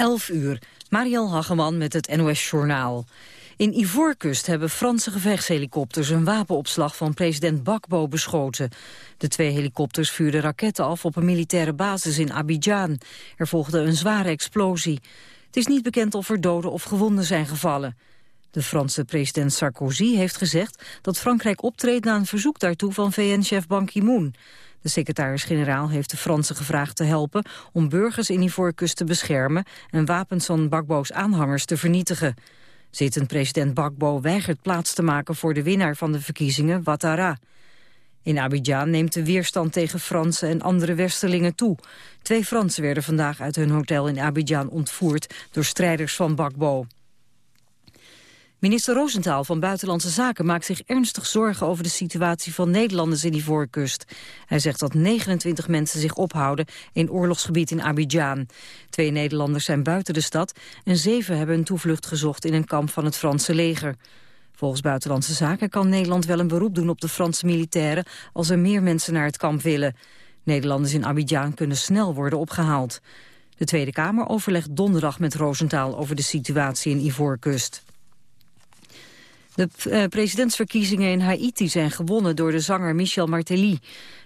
11 uur. Mariel Hageman met het NOS Journaal. In Ivoorkust hebben Franse gevechtshelikopters een wapenopslag van president Bakbo beschoten. De twee helikopters vuurden raketten af op een militaire basis in Abidjan. Er volgde een zware explosie. Het is niet bekend of er doden of gewonden zijn gevallen. De Franse president Sarkozy heeft gezegd dat Frankrijk optreedt na een verzoek daartoe van VN-chef Ban Ki-moon. De secretaris-generaal heeft de Fransen gevraagd te helpen om burgers in Ivoorkust te beschermen en wapens van Bakbo's aanhangers te vernietigen. Zittend president Bakbo weigert plaats te maken voor de winnaar van de verkiezingen, Ouattara. In Abidjan neemt de weerstand tegen Fransen en andere westerlingen toe. Twee Fransen werden vandaag uit hun hotel in Abidjan ontvoerd door strijders van Bakbo. Minister Roosentaal van Buitenlandse Zaken maakt zich ernstig zorgen over de situatie van Nederlanders in die voorkust. Hij zegt dat 29 mensen zich ophouden in oorlogsgebied in Abidjan. Twee Nederlanders zijn buiten de stad en zeven hebben een toevlucht gezocht in een kamp van het Franse leger. Volgens Buitenlandse Zaken kan Nederland wel een beroep doen op de Franse militairen als er meer mensen naar het kamp willen. Nederlanders in Abidjan kunnen snel worden opgehaald. De Tweede Kamer overlegt donderdag met Roosentaal over de situatie in Ivoorkust. De uh, presidentsverkiezingen in Haiti zijn gewonnen door de zanger Michel Martelly.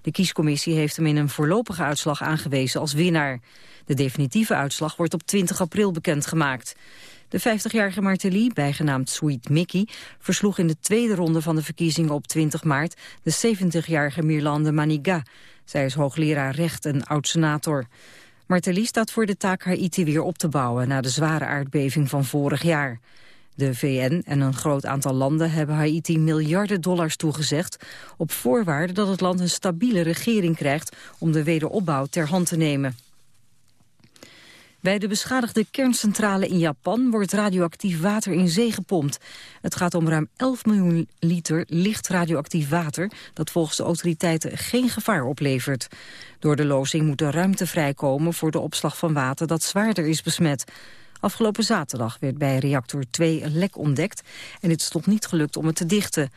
De kiescommissie heeft hem in een voorlopige uitslag aangewezen als winnaar. De definitieve uitslag wordt op 20 april bekendgemaakt. De 50-jarige Martelly, bijgenaamd Sweet Mickey, versloeg in de tweede ronde van de verkiezingen op 20 maart de 70-jarige Mirlande Maniga. Zij is hoogleraar recht en oud-senator. Martelly staat voor de taak Haiti weer op te bouwen na de zware aardbeving van vorig jaar. De VN en een groot aantal landen hebben Haiti miljarden dollars toegezegd... op voorwaarde dat het land een stabiele regering krijgt... om de wederopbouw ter hand te nemen. Bij de beschadigde kerncentrale in Japan wordt radioactief water in zee gepompt. Het gaat om ruim 11 miljoen liter licht radioactief water... dat volgens de autoriteiten geen gevaar oplevert. Door de lozing moet er ruimte vrijkomen voor de opslag van water dat zwaarder is besmet. Afgelopen zaterdag werd bij reactor 2 een lek ontdekt... en het is nog niet gelukt om het te dichten.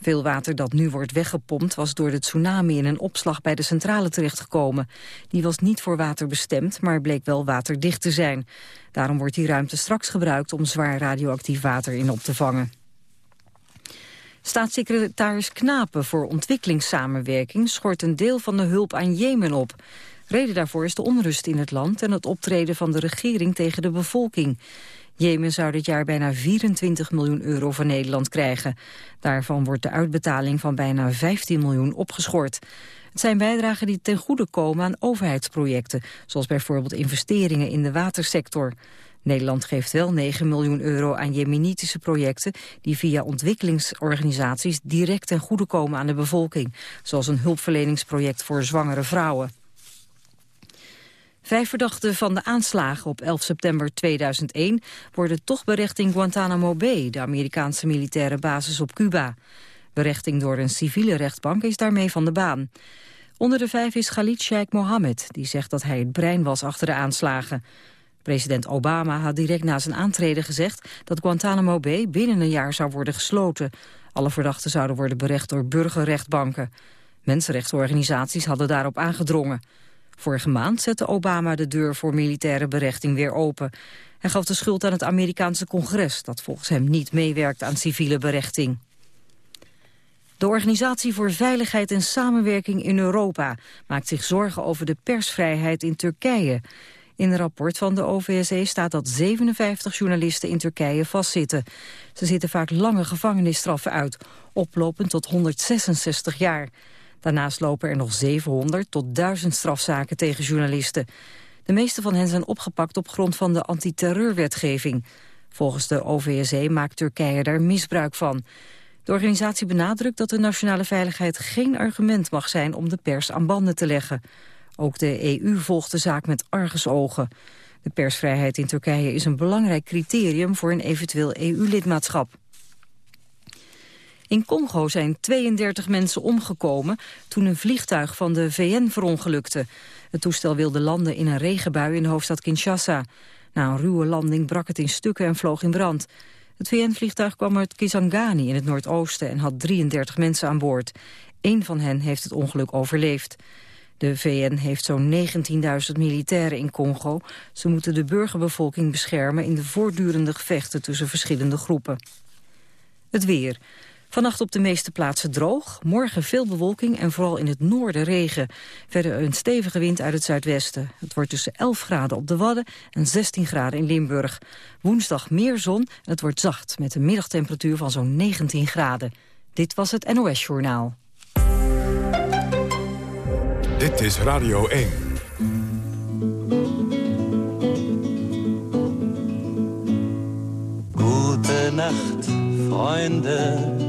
Veel water dat nu wordt weggepompt was door de tsunami in een opslag bij de centrale terechtgekomen. Die was niet voor water bestemd, maar bleek wel waterdicht te zijn. Daarom wordt die ruimte straks gebruikt om zwaar radioactief water in op te vangen. Staatssecretaris Knapen voor ontwikkelingssamenwerking schort een deel van de hulp aan Jemen op. Reden daarvoor is de onrust in het land en het optreden van de regering tegen de bevolking. Jemen zou dit jaar bijna 24 miljoen euro van Nederland krijgen. Daarvan wordt de uitbetaling van bijna 15 miljoen opgeschort. Het zijn bijdragen die ten goede komen aan overheidsprojecten... zoals bijvoorbeeld investeringen in de watersector. Nederland geeft wel 9 miljoen euro aan jemenitische projecten... die via ontwikkelingsorganisaties direct ten goede komen aan de bevolking. Zoals een hulpverleningsproject voor zwangere vrouwen. Vijf verdachten van de aanslagen op 11 september 2001 worden toch berecht in Guantanamo Bay, de Amerikaanse militaire basis op Cuba. Berechting door een civiele rechtbank is daarmee van de baan. Onder de vijf is Khalid Sheikh Mohammed, die zegt dat hij het brein was achter de aanslagen. President Obama had direct na zijn aantreden gezegd dat Guantanamo Bay binnen een jaar zou worden gesloten. Alle verdachten zouden worden berecht door burgerrechtbanken. Mensenrechtenorganisaties hadden daarop aangedrongen. Vorige maand zette Obama de deur voor militaire berechting weer open. Hij gaf de schuld aan het Amerikaanse congres... dat volgens hem niet meewerkt aan civiele berechting. De Organisatie voor Veiligheid en Samenwerking in Europa... maakt zich zorgen over de persvrijheid in Turkije. In een rapport van de OVSE staat dat 57 journalisten in Turkije vastzitten. Ze zitten vaak lange gevangenisstraffen uit, oplopend tot 166 jaar. Daarnaast lopen er nog 700 tot 1000 strafzaken tegen journalisten. De meeste van hen zijn opgepakt op grond van de antiterreurwetgeving. Volgens de OVSE maakt Turkije daar misbruik van. De organisatie benadrukt dat de nationale veiligheid geen argument mag zijn om de pers aan banden te leggen. Ook de EU volgt de zaak met argusogen. De persvrijheid in Turkije is een belangrijk criterium voor een eventueel EU-lidmaatschap. In Congo zijn 32 mensen omgekomen toen een vliegtuig van de VN verongelukte. Het toestel wilde landen in een regenbui in de hoofdstad Kinshasa. Na een ruwe landing brak het in stukken en vloog in brand. Het VN-vliegtuig kwam uit Kisangani in het noordoosten en had 33 mensen aan boord. Eén van hen heeft het ongeluk overleefd. De VN heeft zo'n 19.000 militairen in Congo. Ze moeten de burgerbevolking beschermen in de voortdurende gevechten tussen verschillende groepen. Het weer. Vannacht op de meeste plaatsen droog, morgen veel bewolking en vooral in het noorden regen. Verder een stevige wind uit het zuidwesten. Het wordt tussen 11 graden op de Wadden en 16 graden in Limburg. Woensdag meer zon en het wordt zacht met een middagtemperatuur van zo'n 19 graden. Dit was het NOS Journaal. Dit is Radio 1. Gute Nacht, Freunde.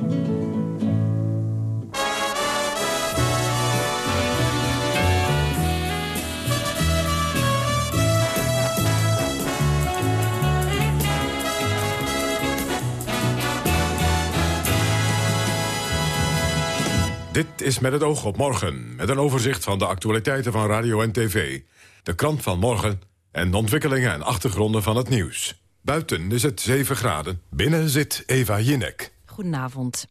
Is met het oog op morgen, met een overzicht van de actualiteiten van radio en tv. De krant van morgen en de ontwikkelingen en achtergronden van het nieuws. Buiten is het 7 graden, binnen zit Eva Jinek. Goedenavond.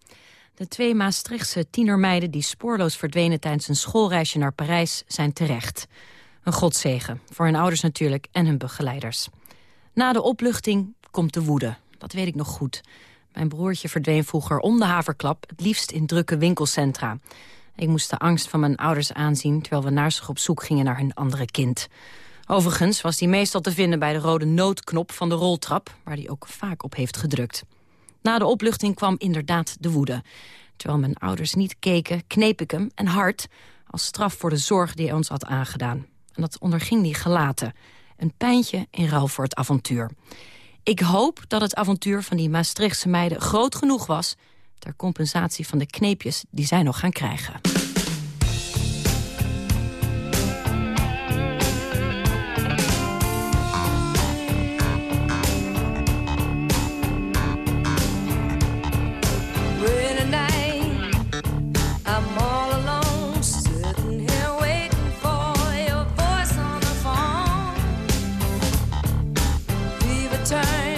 De twee Maastrichtse tienermeiden die spoorloos verdwenen tijdens een schoolreisje naar Parijs zijn terecht. Een godzegen, voor hun ouders natuurlijk en hun begeleiders. Na de opluchting komt de woede, dat weet ik nog goed. Mijn broertje verdween vroeger om de haverklap, het liefst in drukke winkelcentra. Ik moest de angst van mijn ouders aanzien... terwijl we naar zich op zoek gingen naar hun andere kind. Overigens was die meestal te vinden bij de rode noodknop van de roltrap... waar hij ook vaak op heeft gedrukt. Na de opluchting kwam inderdaad de woede. Terwijl mijn ouders niet keken, kneep ik hem en hard... als straf voor de zorg die hij ons had aangedaan. En dat onderging hij gelaten. Een pijntje in ruil voor het avontuur. Ik hoop dat het avontuur van die Maastrichtse meiden groot genoeg was... ter compensatie van de kneepjes die zij nog gaan krijgen. time.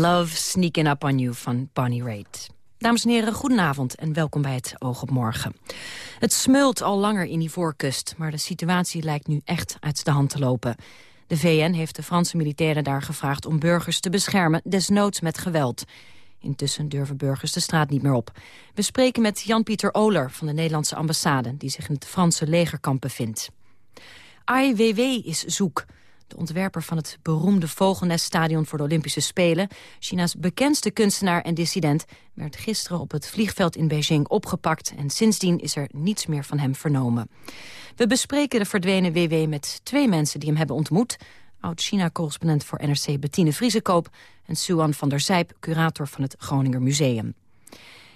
Love Sneaking Up On You van Bonnie Raitt. Dames en heren, goedenavond en welkom bij het Oog op Morgen. Het smeult al langer in die voorkust, maar de situatie lijkt nu echt uit de hand te lopen. De VN heeft de Franse militairen daar gevraagd om burgers te beschermen, desnoods met geweld. Intussen durven burgers de straat niet meer op. We spreken met Jan-Pieter Oler van de Nederlandse ambassade... die zich in het Franse legerkamp bevindt. IWW is zoek. De ontwerper van het beroemde Vogelneststadion voor de Olympische Spelen... China's bekendste kunstenaar en dissident... werd gisteren op het vliegveld in Beijing opgepakt... en sindsdien is er niets meer van hem vernomen. We bespreken de verdwenen WW met twee mensen die hem hebben ontmoet... oud-China-correspondent voor NRC Bettine Vriesekoop... en Suan van der Zijp, curator van het Groninger Museum.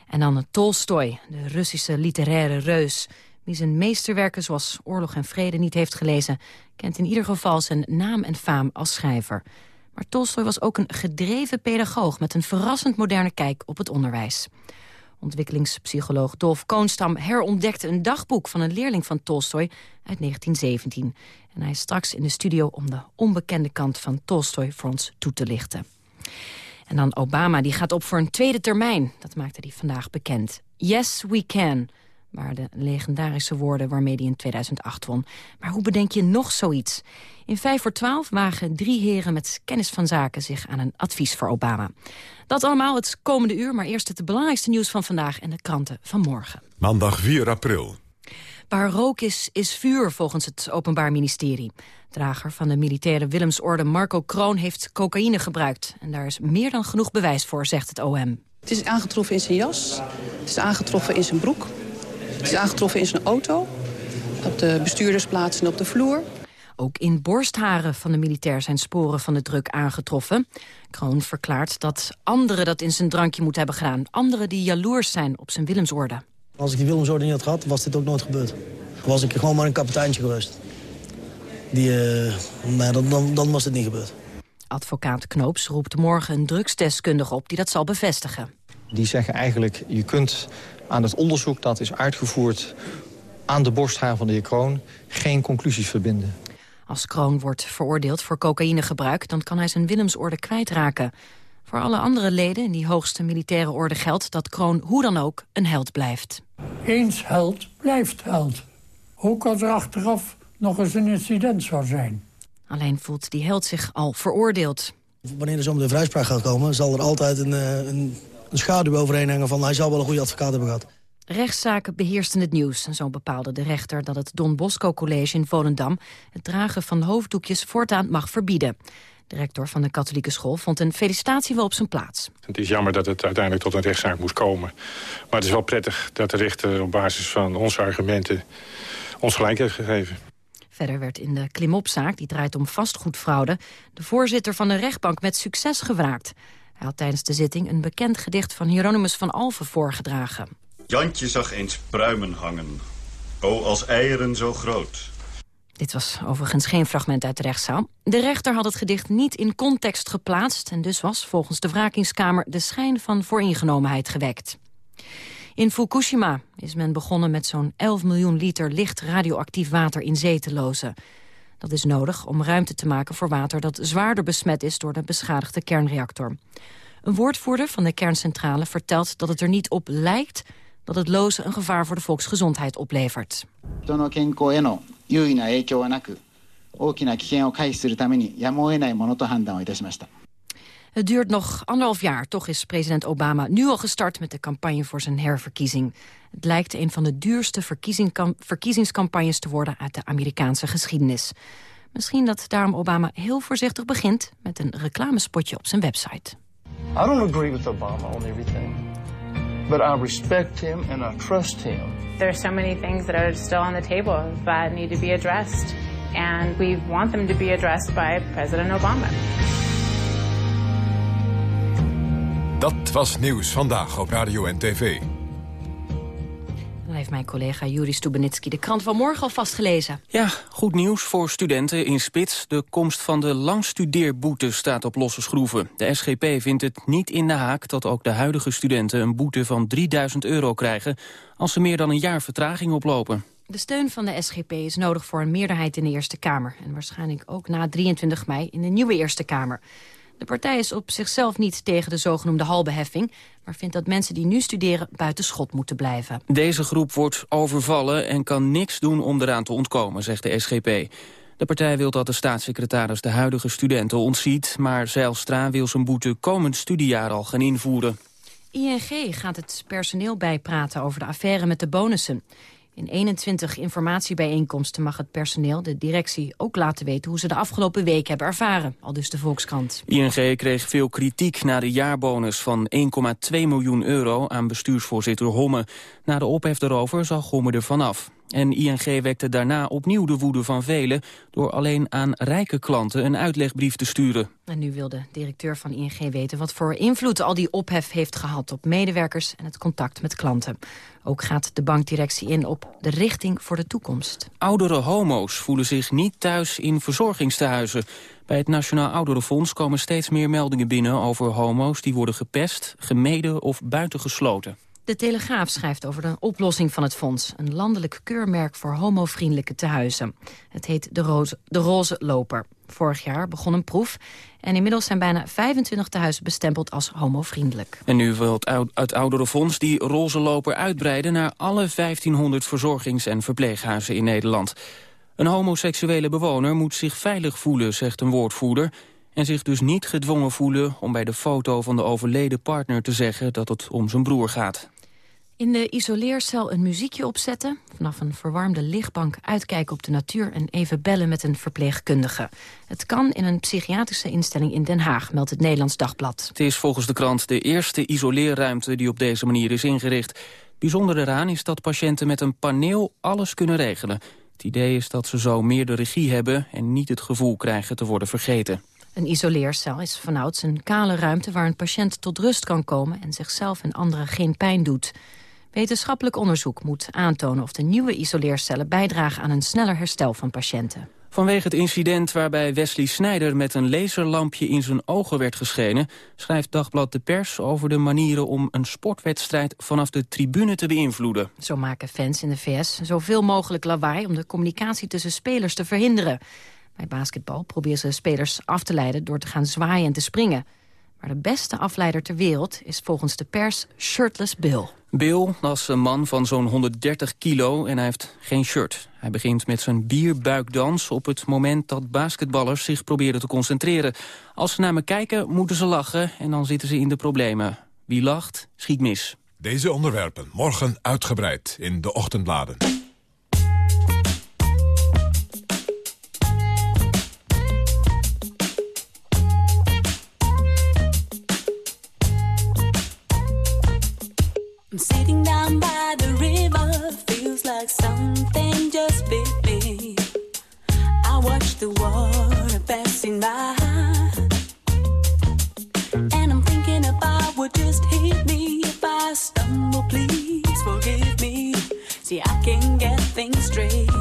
En dan Tolstoy, de Russische literaire reus... Wie zijn meesterwerken zoals Oorlog en Vrede niet heeft gelezen... kent in ieder geval zijn naam en faam als schrijver. Maar Tolstoy was ook een gedreven pedagoog... met een verrassend moderne kijk op het onderwijs. Ontwikkelingspsycholoog Dolf Koonstam herontdekte een dagboek... van een leerling van Tolstoy uit 1917. En hij is straks in de studio om de onbekende kant van Tolstoy voor ons toe te lichten. En dan Obama, die gaat op voor een tweede termijn. Dat maakte hij vandaag bekend. Yes, we can waren de legendarische woorden waarmee hij in 2008 won. Maar hoe bedenk je nog zoiets? In 5 voor 12 wagen drie heren met kennis van zaken zich aan een advies voor Obama. Dat allemaal het komende uur, maar eerst het belangrijkste nieuws van vandaag en de kranten van morgen. Maandag 4 april. Waar rook is, is vuur, volgens het Openbaar Ministerie. Drager van de militaire Willemsorde Marco Kroon heeft cocaïne gebruikt. En daar is meer dan genoeg bewijs voor, zegt het OM. Het is aangetroffen in zijn jas, het is aangetroffen in zijn broek... Het is aangetroffen in zijn auto, op de bestuurdersplaats en op de vloer. Ook in borstharen van de militair zijn sporen van de druk aangetroffen. Kroon verklaart dat anderen dat in zijn drankje moeten hebben gedaan. Anderen die jaloers zijn op zijn Willemsorde. Als ik die Willemsorde niet had gehad, was dit ook nooit gebeurd. Dan was ik gewoon maar een kapiteintje geweest. Die, uh, nee, dan, dan, dan was het niet gebeurd. Advocaat Knoops roept morgen een drugsdeskundige op die dat zal bevestigen. Die zeggen eigenlijk, je kunt aan het onderzoek dat is uitgevoerd aan de borsthaar van de heer Kroon geen conclusies verbinden. Als Kroon wordt veroordeeld voor cocaïnegebruik... dan kan hij zijn Willemsorde kwijtraken. Voor alle andere leden in die hoogste militaire orde geldt... dat Kroon hoe dan ook een held blijft. Eens held blijft held. Ook als er achteraf nog eens een incident zou zijn. Alleen voelt die held zich al veroordeeld. Wanneer er zo de vrijspraak gaat komen... zal er altijd een, eh, een een schaduw overheen hangen van hij zal wel een goede advocaat hebben gehad. Rechtszaken beheersten het nieuws. En zo bepaalde de rechter dat het Don Bosco College in Volendam... het dragen van hoofddoekjes voortaan mag verbieden. De rector van de katholieke school vond een felicitatie wel op zijn plaats. Het is jammer dat het uiteindelijk tot een rechtszaak moest komen. Maar het is wel prettig dat de rechter op basis van onze argumenten... ons gelijk heeft gegeven. Verder werd in de klimopzaak, die draait om vastgoedfraude... de voorzitter van de rechtbank met succes gevraagd. Hij had tijdens de zitting een bekend gedicht van Hieronymus van Alphen voorgedragen. Jantje zag eens pruimen hangen, o als eieren zo groot. Dit was overigens geen fragment uit de rechtszaal. De rechter had het gedicht niet in context geplaatst... en dus was volgens de wrakingskamer de schijn van vooringenomenheid gewekt. In Fukushima is men begonnen met zo'n 11 miljoen liter licht radioactief water in zee te lozen. Dat is nodig om ruimte te maken voor water dat zwaarder besmet is door de beschadigde kernreactor. Een woordvoerder van de kerncentrale vertelt dat het er niet op lijkt dat het lozen een gevaar voor de volksgezondheid oplevert. Het duurt nog anderhalf jaar. Toch is president Obama nu al gestart met de campagne voor zijn herverkiezing. Het lijkt een van de duurste verkiezingscampagnes te worden uit de Amerikaanse geschiedenis. Misschien dat daarom Obama heel voorzichtig begint met een reclamespotje op zijn website. I don't agree with Obama on everything. But I respect him and I trust him. There are so many things that are still on the table that need to be addressed. And we want them to be addressed by President Obama. Dat was nieuws vandaag op Radio en TV. Dan heeft mijn collega Juri Stubenitski de krant van morgen al vastgelezen. Ja, goed nieuws voor studenten in Spits. De komst van de langstudeerboete staat op losse schroeven. De SGP vindt het niet in de haak dat ook de huidige studenten... een boete van 3000 euro krijgen als ze meer dan een jaar vertraging oplopen. De steun van de SGP is nodig voor een meerderheid in de Eerste Kamer. En waarschijnlijk ook na 23 mei in de nieuwe Eerste Kamer. De partij is op zichzelf niet tegen de zogenoemde halbeheffing... maar vindt dat mensen die nu studeren buiten schot moeten blijven. Deze groep wordt overvallen en kan niks doen om eraan te ontkomen, zegt de SGP. De partij wil dat de staatssecretaris de huidige studenten ontziet... maar Zijlstra wil zijn boete komend studiejaar al gaan invoeren. ING gaat het personeel bijpraten over de affaire met de bonussen. In 21 informatiebijeenkomsten mag het personeel de directie ook laten weten hoe ze de afgelopen week hebben ervaren, al dus de Volkskrant. ING kreeg veel kritiek na de jaarbonus van 1,2 miljoen euro aan bestuursvoorzitter Homme. Na de ophef erover zag Homme er vanaf. En ING wekte daarna opnieuw de woede van velen... door alleen aan rijke klanten een uitlegbrief te sturen. En nu wil de directeur van ING weten wat voor invloed al die ophef heeft gehad... op medewerkers en het contact met klanten. Ook gaat de bankdirectie in op de richting voor de toekomst. Oudere homo's voelen zich niet thuis in verzorgingstehuizen. Bij het Nationaal Ouderenfonds komen steeds meer meldingen binnen over homo's... die worden gepest, gemeden of buitengesloten. De Telegraaf schrijft over de oplossing van het fonds. Een landelijk keurmerk voor homovriendelijke tehuizen. Het heet de Roze, de Loper. Vorig jaar begon een proef en inmiddels zijn bijna 25 tehuizen bestempeld als homovriendelijk. En nu wil het, het oudere fonds die roze loper uitbreiden... naar alle 1500 verzorgings- en verpleeghuizen in Nederland. Een homoseksuele bewoner moet zich veilig voelen, zegt een woordvoerder... en zich dus niet gedwongen voelen om bij de foto van de overleden partner te zeggen... dat het om zijn broer gaat. In de isoleercel een muziekje opzetten, vanaf een verwarmde lichtbank uitkijken op de natuur en even bellen met een verpleegkundige. Het kan in een psychiatrische instelling in Den Haag, meldt het Nederlands Dagblad. Het is volgens de krant de eerste isoleerruimte die op deze manier is ingericht. Bijzonder eraan is dat patiënten met een paneel alles kunnen regelen. Het idee is dat ze zo meer de regie hebben en niet het gevoel krijgen te worden vergeten. Een isoleercel is vanouds een kale ruimte waar een patiënt tot rust kan komen en zichzelf en anderen geen pijn doet. Wetenschappelijk onderzoek moet aantonen of de nieuwe isoleercellen bijdragen aan een sneller herstel van patiënten. Vanwege het incident waarbij Wesley Snijder met een laserlampje in zijn ogen werd geschenen... schrijft Dagblad De Pers over de manieren om een sportwedstrijd vanaf de tribune te beïnvloeden. Zo maken fans in de VS zoveel mogelijk lawaai om de communicatie tussen spelers te verhinderen. Bij basketbal proberen ze spelers af te leiden door te gaan zwaaien en te springen. Maar de beste afleider ter wereld is volgens de pers Shirtless Bill. Bill was een man van zo'n 130 kilo en hij heeft geen shirt. Hij begint met zijn bierbuikdans op het moment dat basketballers zich proberen te concentreren. Als ze naar me kijken, moeten ze lachen en dan zitten ze in de problemen. Wie lacht, schiet mis. Deze onderwerpen morgen uitgebreid in de ochtendbladen. I'm sitting down by the river, feels like something just bit me. I watch the water passing by, and I'm thinking about what just hit me. If I stumble, please forgive me. See, I can get things straight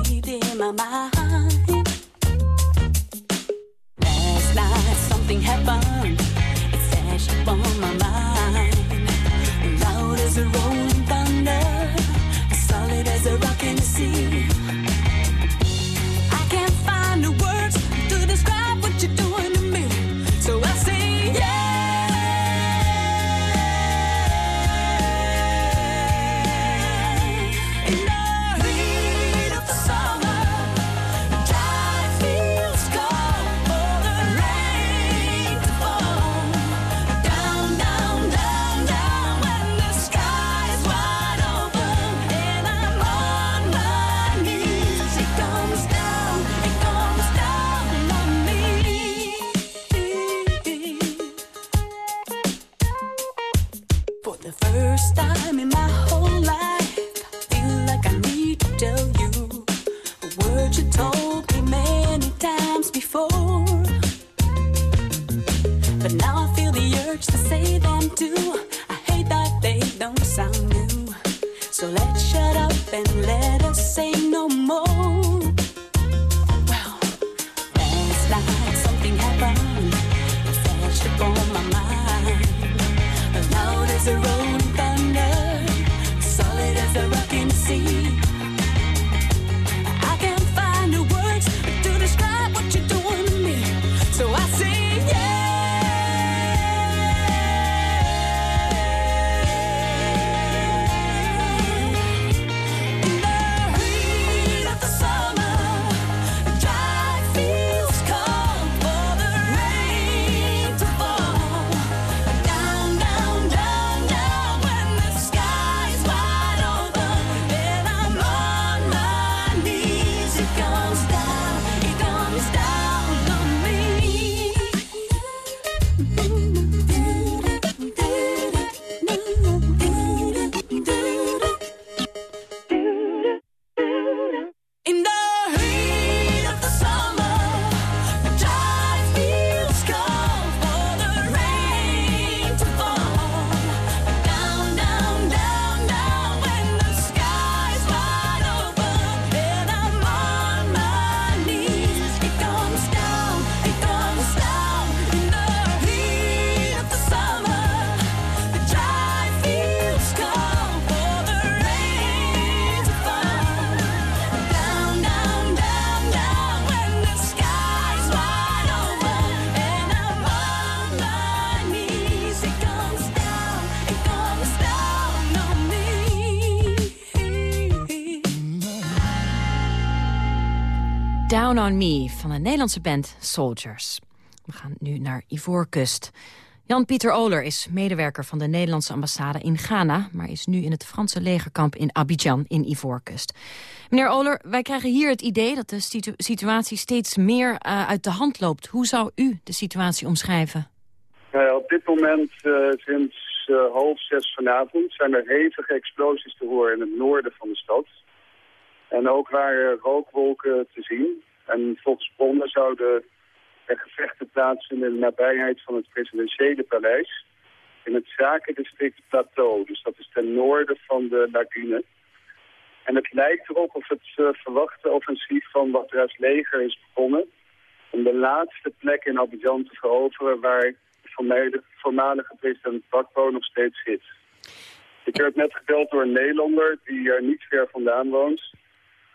on Me van de Nederlandse band Soldiers. We gaan nu naar Ivoorkust. Jan-Pieter Oler is medewerker van de Nederlandse ambassade in Ghana... maar is nu in het Franse legerkamp in Abidjan in Ivoorkust. Meneer Oler, wij krijgen hier het idee dat de situ situatie steeds meer uh, uit de hand loopt. Hoe zou u de situatie omschrijven? Nou op dit moment, uh, sinds uh, half zes vanavond... zijn er hevige explosies te horen in het noorden van de stad. En ook waren rookwolken te zien. En volgens bronnen zouden er gevechten plaatsvinden in de nabijheid van het presidentiële paleis. In het zakendistrict Plateau, dus dat is ten noorden van de lagune. En het lijkt erop of het uh, verwachte offensief van Wadra's leger is begonnen... om de laatste plek in Abidjan te veroveren waar de voormalige president Bakbo nog steeds zit. Ik werd net gebeld door een Nederlander die er niet ver vandaan woont...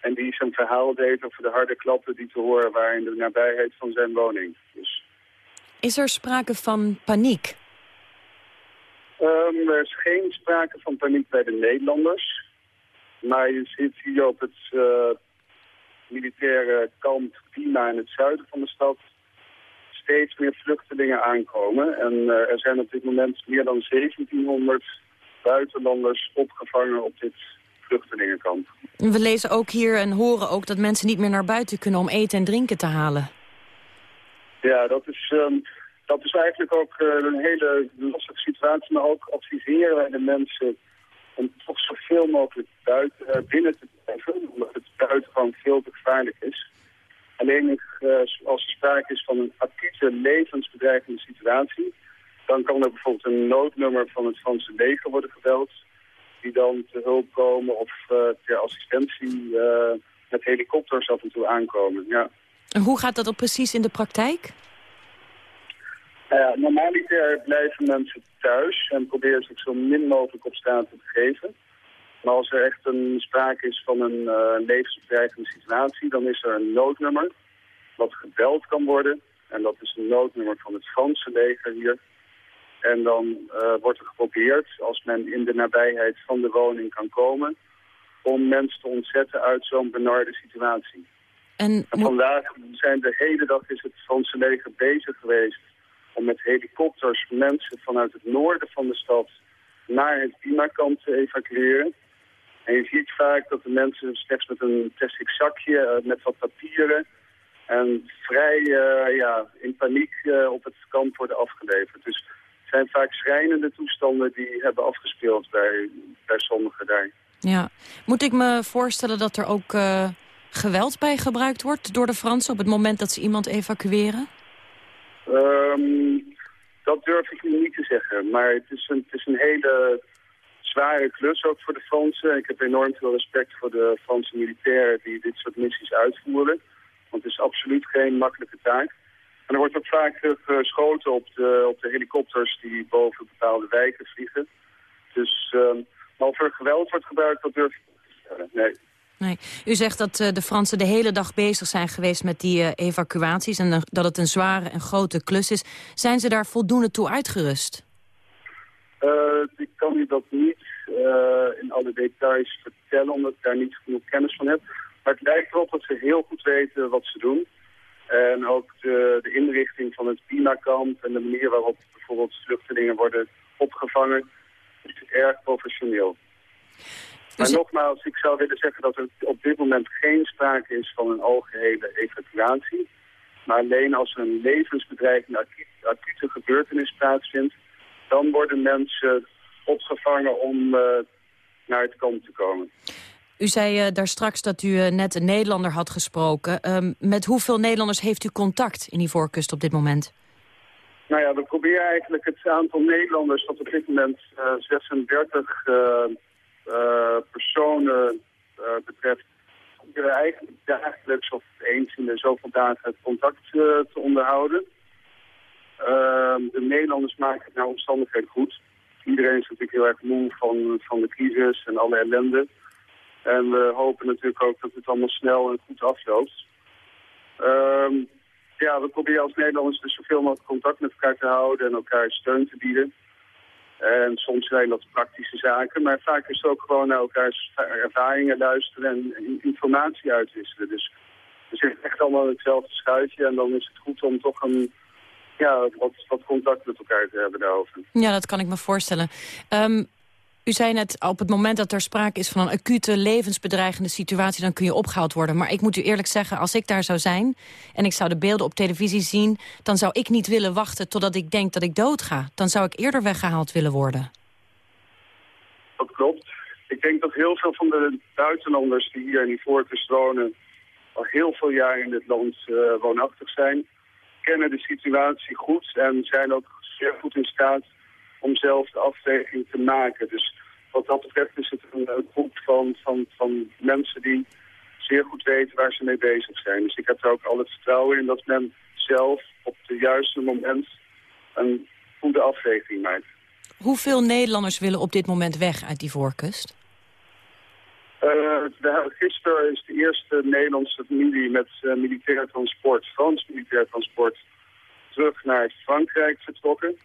En die zijn verhaal deed over de harde klappen die te horen waren in de nabijheid van zijn woning. Dus. Is er sprake van paniek? Um, er is geen sprake van paniek bij de Nederlanders. Maar je ziet hier op het uh, militaire kamp Pima in het zuiden van de stad steeds meer vluchtelingen aankomen. En uh, er zijn op dit moment meer dan 1700 buitenlanders opgevangen op dit We lezen ook hier en horen ook dat mensen niet meer naar buiten kunnen om eten en drinken te halen. Ja, dat is, um, dat is eigenlijk ook uh, een hele lastige situatie. Maar ook adviseren wij de mensen om toch zoveel mogelijk buiten, uh, binnen te blijven. Omdat het buiten gewoon veel te gevaarlijk is. Alleen uh, als er sprake is van een acute levensbedreigende situatie... dan kan er bijvoorbeeld een noodnummer van het Franse leger worden gebeld die dan te hulp komen of ter assistentie uh, met helikopters af en toe aankomen. Ja. En hoe gaat dat dan precies in de praktijk? Nou normaliter blijven mensen thuis en proberen zich zo min mogelijk op straat te begeven. Maar als er echt een sprake is van een uh, levensbedreigende situatie, dan is er een noodnummer wat gebeld kan worden. En dat is een noodnummer van het Franse leger hier. En dan uh, wordt er geprobeerd, als men in de nabijheid van de woning kan komen... om mensen te ontzetten uit zo'n benarde situatie. En, en vandaag zijn de hele dag is het Franse leger bezig geweest... om met helikopters mensen vanuit het noorden van de stad naar het Bima-kamp te evacueren. En je ziet vaak dat de mensen slechts met een plastic zakje, uh, met wat papieren... en vrij uh, ja, in paniek op het kamp worden afgeleverd. Dus zijn vaak schrijnende toestanden die hebben afgespeeld bij, bij sommigen daar. Ja. Moet ik me voorstellen dat er ook uh, geweld bij gebruikt wordt door de Fransen op het moment dat ze iemand evacueren? Um, dat durf ik nu niet te zeggen. Maar het is een, het is een hele zware klus ook voor de Fransen. Ik heb enorm veel respect voor de Franse militairen die dit soort missies uitvoeren. Want het is absoluut geen makkelijke taak. En er wordt ook vaak geschoten op de, op de helikopters die boven bepaalde wijken vliegen. Dus um, of er geweld wordt gebruikt, dat durf ik niet. Nee. Nee. U zegt dat uh, de Fransen de hele dag bezig zijn geweest met die uh, evacuaties... en dat het een zware en grote klus is. Zijn ze daar voldoende toe uitgerust? ik kan u dat niet in alle details vertellen... omdat ik daar niet genoeg kennis van heb. Maar het lijkt erop dat ze heel goed weten wat ze doen... En ook de, de inrichting van het Pina-kamp en de manier waarop bijvoorbeeld vluchtelingen worden opgevangen, is erg professioneel. Maar nogmaals, ik zou willen zeggen dat er op dit moment geen sprake is van een algehele evacuatie. Maar alleen als er een levensbedreigende acute gebeurtenis plaatsvindt, dan worden mensen opgevangen om uh, naar het kamp te komen. U zei uh, daar straks dat u uh, net een Nederlander had gesproken. Um, met hoeveel Nederlanders heeft u contact in die voorkust op dit moment? Nou ja, we proberen eigenlijk het aantal Nederlanders dat op dit moment uh, 36 personen betreft. We eigenlijk dagelijks of eens in de zoveel dagen het contact te onderhouden. Ehm, de Nederlanders maken het naar omstandigheden goed. Iedereen is natuurlijk heel erg moe van, van de crisis en alle ellende. En we hopen natuurlijk ook dat het allemaal snel en goed afloopt. Um, ja, we proberen als Nederlanders dus zoveel mogelijk contact met elkaar te houden en elkaar steun te bieden. En soms zijn dat praktische zaken, maar vaak is het ook gewoon naar elkaars ervaringen luisteren en informatie uitwisselen. Dus er zit echt allemaal in hetzelfde schuitje. En dan is het goed om toch een, ja, wat, wat contact met elkaar te hebben daarover. Ja, dat kan ik me voorstellen. Ehm, u zei net, op het moment dat er sprake is van een acute levensbedreigende situatie... dan kun je opgehaald worden. Maar ik moet u eerlijk zeggen, als ik daar zou zijn... en ik zou de beelden op televisie zien... dan zou ik niet willen wachten totdat ik denk dat ik doodga. Dan zou ik eerder weggehaald willen worden. Dat klopt. Ik denk dat heel veel van de buitenlanders die hier in Ivoorkust wonen... al heel veel jaar in dit land eh, woonachtig zijn... kennen de situatie goed en zijn ook zeer goed in staat om zelf de afweging te maken. Dus wat dat betreft is het een, een groep van, van, van mensen die zeer goed weten waar ze mee bezig zijn. Dus ik heb er ook al het vertrouwen in dat men zelf op het juiste moment een goede afweging maakt. Hoeveel Nederlanders willen op dit moment weg uit die voorkust? Uh, de, gisteren is de eerste Nederlandse familie met uh, militair transport, Frans militair transport, terug naar Frankrijk vertrokken.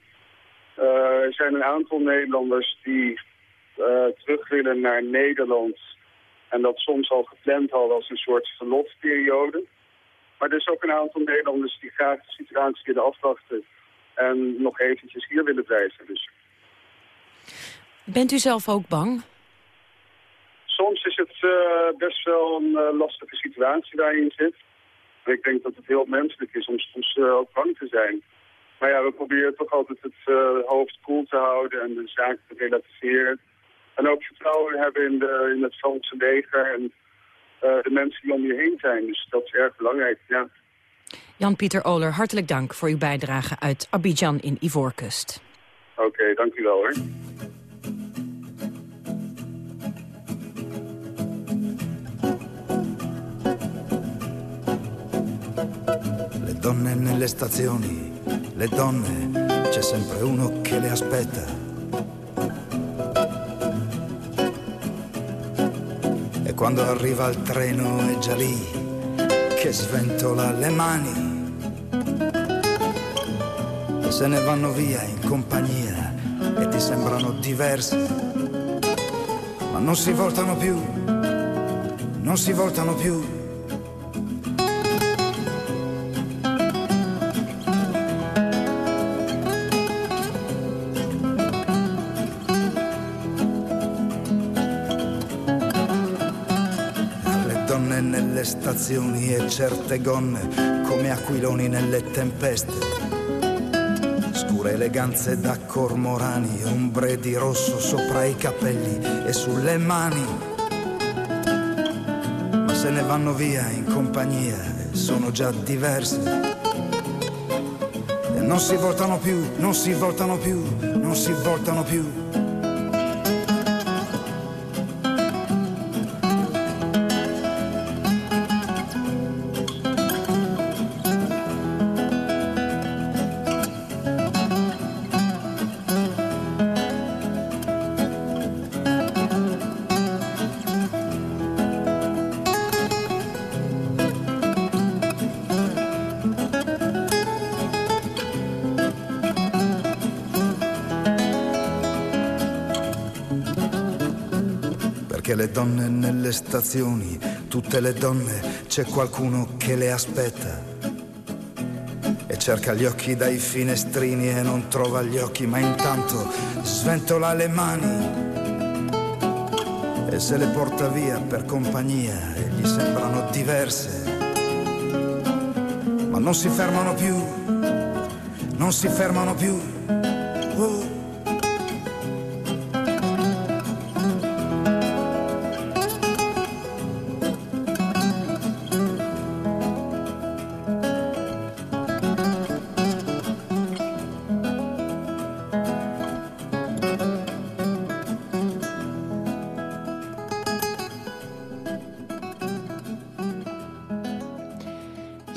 Uh, er zijn een aantal Nederlanders die terug willen naar Nederland en dat soms al gepland hadden als een soort verlofperiode. Maar er is ook een aantal Nederlanders die graag de situatie willen afwachten en nog eventjes hier willen blijven. Dus. Bent u zelf ook bang? Soms is het uh, best wel een uh, lastige situatie waar je in zit. En ik denk dat het heel menselijk is om soms uh, ook bang te zijn. Maar ja, we proberen toch altijd het hoofd koel te houden en de zaak te relativeren. En ook vertrouwen hebben in, de, in het Franse leger en de mensen die om je heen zijn. Dus dat is erg belangrijk, ja. Jan-Pieter Oler, hartelijk dank voor uw bijdrage uit Abidjan in Ivoorkust. Oké, okay, dank u wel hoor. Le donne nelle stazioni, le donne, c'è sempre uno che le aspetta. E quando arriva il treno è già lì che sventola le mani. E se ne vanno via in compagnia e ti sembrano diverse, ma non si voltano più, non si voltano più. Stazioni e certe gonne come aquiloni nelle tempeste. Scure eleganze da cormorani, ombre di rosso sopra i capelli e sulle mani. Ma se ne vanno via in compagnia, sono già diverse. E non si voltano più, non si voltano più, non si voltano più. Stazioni, tutte le donne, c'è qualcuno che le aspetta. E cerca gli occhi dai finestrini e non trova gli occhi, ma intanto sventola le mani e se le porta via per compagnia e gli sembrano diverse. Ma non si fermano più, non si fermano più.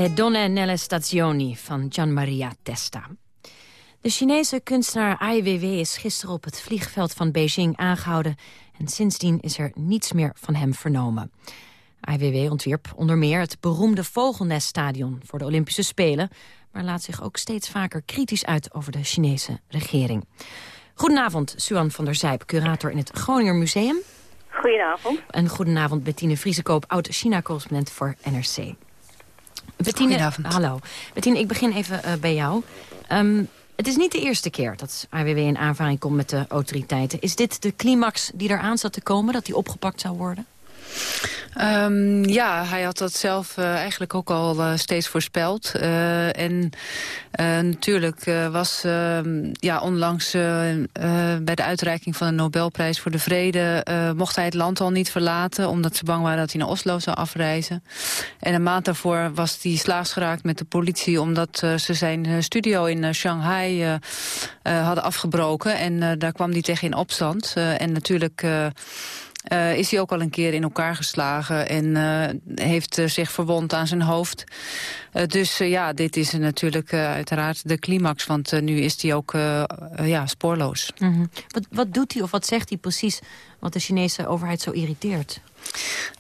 Le donne nelle stazioni van Gian Maria Testa. De Chinese kunstenaar Ai Weiwei is gisteren op het vliegveld van Beijing aangehouden... en sindsdien is er niets meer van hem vernomen. Ai Weiwei ontwierp onder meer het beroemde Vogelneststadion voor de Olympische Spelen... maar laat zich ook steeds vaker kritisch uit over de Chinese regering. Goedenavond, Suan van der Zijp, curator in het Groninger Museum. Goedenavond. En goedenavond, Bettine Vriesekoop, oud-China-correspondent voor NRC. Bettine, hallo. Bettine, ik begin even uh, bij jou. Um, het is niet de eerste keer dat AWW in aanvaring komt met de autoriteiten. Is dit de climax die eraan zat te komen, dat die opgepakt zou worden? Um, ja, hij had dat zelf uh, eigenlijk ook al uh, steeds voorspeld. Uh, en natuurlijk was ehm, ja, onlangs bij de uitreiking van de Nobelprijs voor de Vrede... mocht hij het land al niet verlaten, omdat ze bang waren dat hij naar Oslo zou afreizen. En een maand daarvoor was hij slaags geraakt met de politie... omdat ze zijn studio in Shanghai hadden afgebroken. En daar kwam hij tegen in opstand. en natuurlijk... Uh, is hij ook al een keer in elkaar geslagen en uh, heeft uh, zich verwond aan zijn hoofd. dus ja, dit is natuurlijk uiteraard de climax, want nu is hij ook ja, spoorloos. -hmm. wat, wat doet hij of wat zegt hij precies wat de Chinese overheid zo irriteert?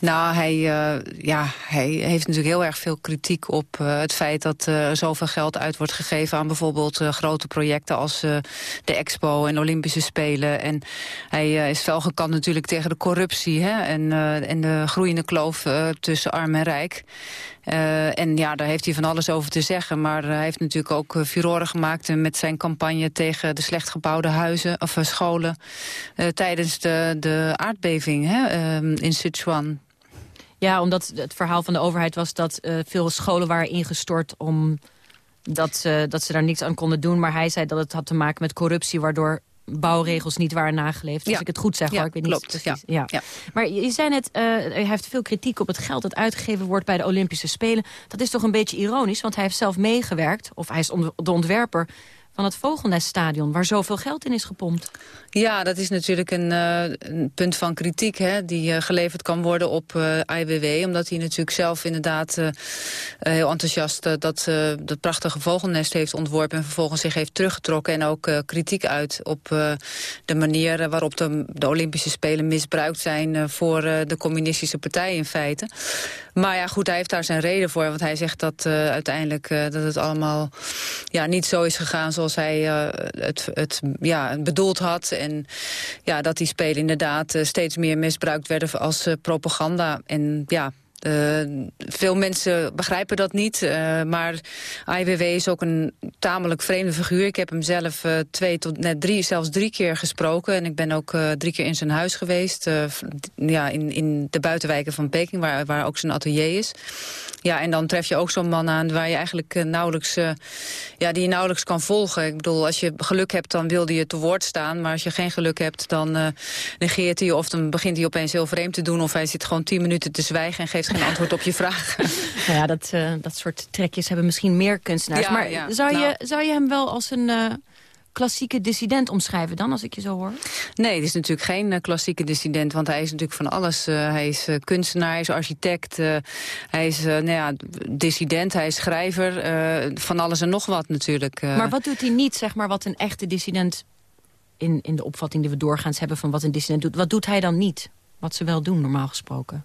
Nou, hij, uh, ja, hij heeft natuurlijk heel erg veel kritiek op uh, het feit dat uh, zoveel geld uit wordt gegeven aan bijvoorbeeld grote projecten als de Expo en Olympische Spelen. En hij is fel gekant natuurlijk tegen de corruptie hè, en, en de groeiende kloof tussen arm en rijk. Uh, en ja, daar heeft hij van alles over te zeggen. Maar hij heeft natuurlijk ook uh, gemaakt met zijn campagne tegen de slecht gebouwde huizen of uh, scholen tijdens de, de aardbeving hè, ehm, in Sichuan. Ja, omdat het verhaal van de overheid was dat veel scholen waren ingestort om dat ze, dat ze daar niks aan konden doen. Maar hij zei dat het had te maken met corruptie... waardoor bouwregels niet waren nageleefd. Als ik het goed zeg hoor, ik weet klopt. niet precies. Ja. Ja. Maar je zei net, uh, hij heeft veel kritiek op het geld dat uitgegeven wordt bij de Olympische Spelen. Dat is toch een beetje ironisch, want hij heeft zelf meegewerkt, of hij is de ontwerper van het Vogelneststadion... waar zoveel geld in is gepompt. Ja, dat is natuurlijk een, een punt van kritiek... Hè, die uh, geleverd kan worden op uh, IWW. Omdat hij natuurlijk zelf inderdaad heel enthousiast... dat, dat prachtige vogelnest heeft ontworpen... en vervolgens zich heeft teruggetrokken. En ook kritiek uit op de manier waarop de, de, Olympische Spelen misbruikt zijn... voor de communistische partij in feite. Maar ja, goed, hij heeft daar zijn reden voor. Want hij zegt dat uiteindelijk dat het allemaal ja, niet zo is gegaan... zoals hij het, het ja, bedoeld had... En ja, dat die spelen inderdaad uh, steeds meer misbruikt werden als uh, propaganda. En ja, veel mensen begrijpen dat niet, uh, maar IWW is ook een tamelijk vreemde figuur. Ik heb hem zelf uh, twee tot net drie, zelfs drie keer gesproken. En ik ben ook drie keer in zijn huis geweest. ja, in, in de buitenwijken van Peking, waar, waar ook zijn atelier is. Ja, en dan tref je ook zo'n man aan waar je eigenlijk nauwelijks, ja, die je nauwelijks kan volgen. Ik bedoel, als je geluk hebt, dan wil hij je te woord staan. Maar als je geen geluk hebt, dan negeert hij je. Of dan begint hij opeens heel vreemd te doen. Of hij zit gewoon tien minuten te zwijgen en geeft geen antwoord op je vraag. nou ja, dat, uh, dat soort trekjes hebben misschien meer kunstenaars. Ja, maar ja. zou, Nou. je, zou je hem wel als een uh, klassieke dissident omschrijven dan, als ik je zo hoor? Nee, het is natuurlijk geen uh, klassieke dissident, want hij is natuurlijk van alles. Uh, hij is uh, kunstenaar, hij is architect, hij is nou ja, dissident, hij is schrijver. van alles en nog wat natuurlijk. Maar wat doet hij niet, zeg maar, wat een echte dissident... In, in de opvatting die we doorgaans hebben van wat een dissident doet... wat doet hij dan niet? Wat ze wel doen, normaal gesproken.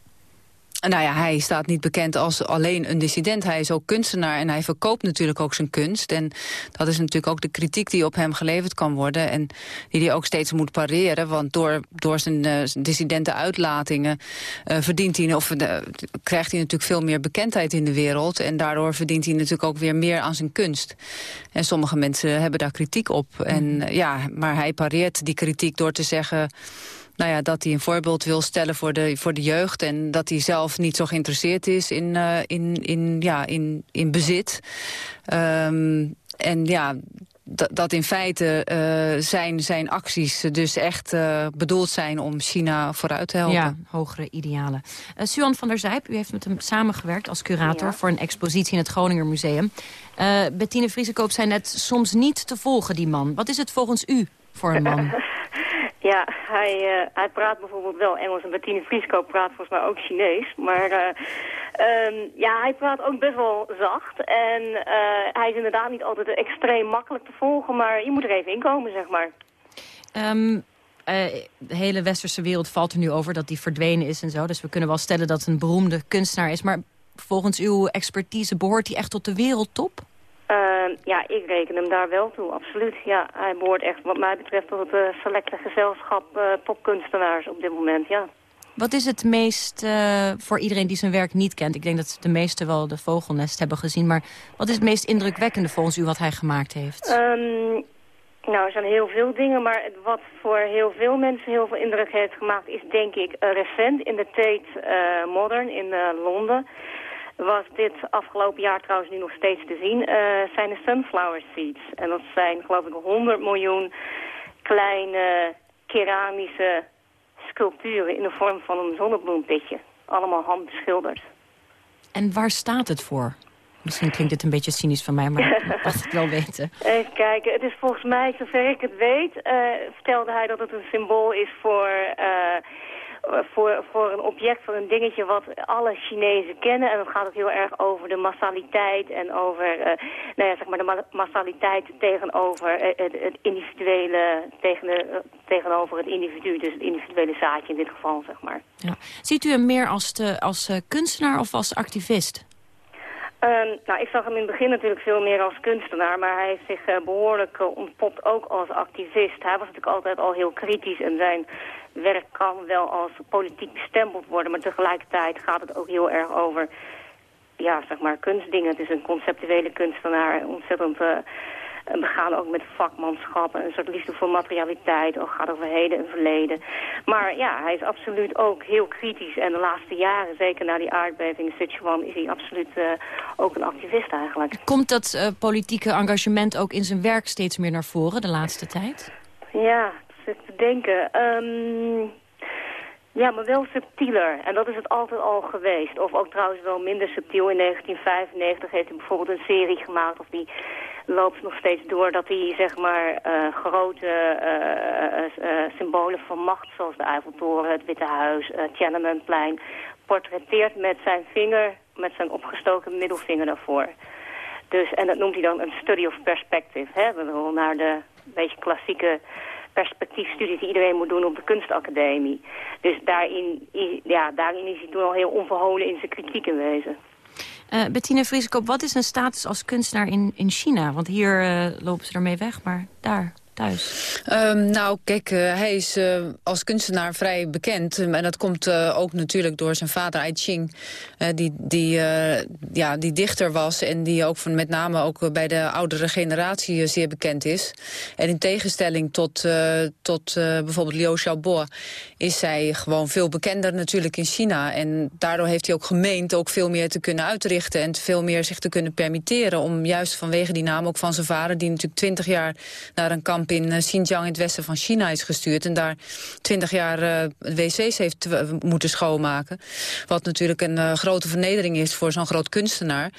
Nou ja, hij staat niet bekend als alleen een dissident. Hij is ook kunstenaar en hij verkoopt natuurlijk ook zijn kunst. En dat is natuurlijk ook de kritiek die op hem geleverd kan worden... en die hij ook steeds moet pareren. Want door, door zijn uh, dissidente uitlatingen uh, verdient hij, of, uh, krijgt hij natuurlijk veel meer bekendheid in de wereld. En daardoor verdient hij natuurlijk ook weer meer aan zijn kunst. En sommige mensen hebben daar kritiek op. Mm. En ja, maar hij pareert die kritiek door te zeggen nou ja, dat hij een voorbeeld wil stellen voor de, voor de jeugd... en dat hij zelf niet zo geïnteresseerd is in, uh, in, in, ja, in, in bezit. Um, en ja, dat in feite uh, zijn, zijn acties dus echt uh, bedoeld zijn om China vooruit te helpen. Ja, hogere idealen. Uh, Suan van der Zijp, u heeft met hem samengewerkt als curator... Ja. voor een expositie in het Groninger Museum. Bettine Vriesekoop zei net soms niet te volgen, die man. Wat is het volgens u voor een man? Ja, hij, uh, hij praat bijvoorbeeld wel Engels en Bettine Vriesko praat volgens mij ook Chinees. Maar uh, um, ja, hij praat ook best wel zacht. En uh, hij is inderdaad niet altijd extreem makkelijk te volgen, maar je moet er even inkomen, zeg maar. Um, de hele westerse wereld valt er nu over dat hij verdwenen is en zo. Dus we kunnen wel stellen dat het een beroemde kunstenaar is. Maar volgens uw expertise behoort hij echt tot de wereldtop? Uh, ja, ik reken hem daar wel toe, absoluut. Ja, hij behoort echt wat mij betreft tot het uh, selecte gezelschap uh, topkunstenaars op dit moment, ja. Wat is het meest, eh, voor iedereen die zijn werk niet kent... ik denk dat de meesten wel de vogelnest hebben gezien... maar wat is het meest indrukwekkende volgens u wat hij gemaakt heeft? Ehm, nou, er zijn heel veel dingen, maar wat voor heel veel mensen heel veel indruk heeft gemaakt... is denk ik eh, recent in de Tate eh, Modern in eh, Londen. Was dit afgelopen jaar trouwens nu nog steeds te zien, eh, zijn de sunflower seeds. En dat zijn geloof ik 100 miljoen kleine keramische sculpturen in de vorm van een zonnebloempitje. Allemaal handbeschilderd. En waar staat het voor? Misschien klinkt dit een beetje cynisch van mij, maar ik mag het wel weten. Even kijken, het is volgens mij, zover ik het weet, eh, vertelde hij dat het een symbool is voor, eh, voor, voor een object, voor een dingetje wat alle Chinezen kennen. En dat gaat ook heel erg over de massaliteit en over, eh, nou ja, zeg maar de ma- massaliteit tegenover eh, het, individuele, tegen de, eh, tegenover het individu, dus het individuele zaadje in dit geval, zeg maar. Ja. Ziet u hem meer als, de, als eh, kunstenaar of als activist? Ehm, nou, ik zag hem in het begin natuurlijk veel meer als kunstenaar, maar hij heeft zich eh, behoorlijk eh, ontpopt ook als activist. Hij was natuurlijk altijd al heel kritisch en zijn werk kan wel als politiek bestempeld worden, maar tegelijkertijd gaat het ook heel erg over, ja, zeg maar, kunstdingen. Het is een conceptuele kunstenaar, ontzettend eh, begaan ook met vakmanschap en een soort liefde voor materialiteit. Ook gaat over heden en verleden. Maar ja, hij is absoluut ook heel kritisch. En de laatste jaren, zeker na die aardbeving in Sichuan, is hij absoluut eh, ook een activist eigenlijk. Komt dat eh, politieke engagement ook in zijn werk steeds meer naar voren de laatste tijd? Ja, dat zit te denken. Ehm, ja, maar wel subtieler. En dat is het altijd al geweest. Of ook trouwens wel minder subtiel. In 1995 heeft hij bijvoorbeeld een serie gemaakt, of die loopt nog steeds door, dat hij zeg maar eh, grote eh, eh, symbolen van macht, zoals de Eiffeltoren, het Witte Huis, eh Tiananmenplein, portretteert met zijn vinger, met zijn opgestoken middelvinger daarvoor. Dus, en dat noemt hij dan een study of perspective. Hè? We willen naar de beetje klassieke perspectiefstudies die iedereen moet doen op de kunstacademie. Dus daarin, ja, daarin is hij toen al heel onverholen in zijn kritiek in wezen. Eh Bettine wat is een status als kunstenaar in, in China? Want hier eh, lopen ze ermee weg, maar daar, Ehm, nou, kijk, eh, hij is eh, als kunstenaar vrij bekend. Um, en dat komt eh, ook natuurlijk door zijn vader, Ai Ching. die, die, ja, die dichter was en die ook van, met name ook bij de oudere generatie zeer bekend is. En in tegenstelling tot, tot bijvoorbeeld Liu Xiaobo... is zij gewoon veel bekender natuurlijk in China. En daardoor heeft hij ook gemeend ook veel meer te kunnen uitrichten... en veel meer zich te kunnen permitteren... om juist vanwege die naam ook van zijn vader... die natuurlijk twintig jaar naar een kamp in eh, Xinjiang in het westen van China is gestuurd... en daar twintig jaar eh, wc's heeft moeten schoonmaken. Wat natuurlijk een eh, grote vernedering is voor zo'n groot kunstenaar.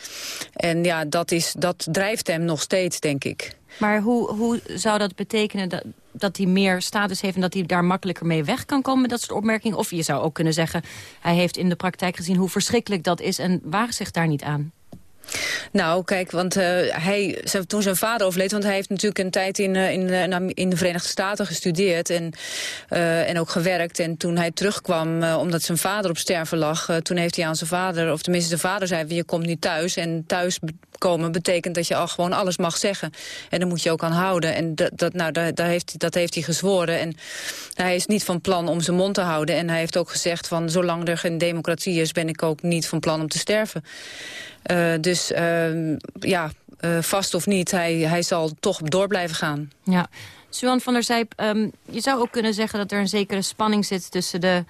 En ja, dat, is, dat drijft hem nog steeds, denk ik. Maar hoe, hoe zou dat betekenen dat, dat hij meer status heeft... en dat hij daar makkelijker mee weg kan komen met dat soort opmerkingen? Of je zou ook kunnen zeggen... hij heeft in de praktijk gezien hoe verschrikkelijk dat is... en waagt zich daar niet aan. Nou, kijk, want uh, hij, toen zijn vader overleed... want hij heeft natuurlijk een tijd in, uh, in, uh, in de Verenigde Staten gestudeerd... en, en ook gewerkt. En toen hij terugkwam, omdat zijn vader op sterven lag... toen heeft hij aan zijn vader, of tenminste zijn vader zei... je komt niet thuis. En thuis komen betekent dat je al gewoon alles mag zeggen. En daar moet je ook aan houden. En dat, dat, nou, dat, heeft, dat heeft hij gezworen. En hij is niet van plan om zijn mond te houden. En hij heeft ook gezegd van zolang er geen democratie is... ben ik ook niet van plan om te sterven. Uh, dus uh, ja, uh, vast of niet, hij, hij zal toch door blijven gaan. Ja. Suan van der Zijp, um, je zou ook kunnen zeggen dat er een zekere spanning zit... tussen de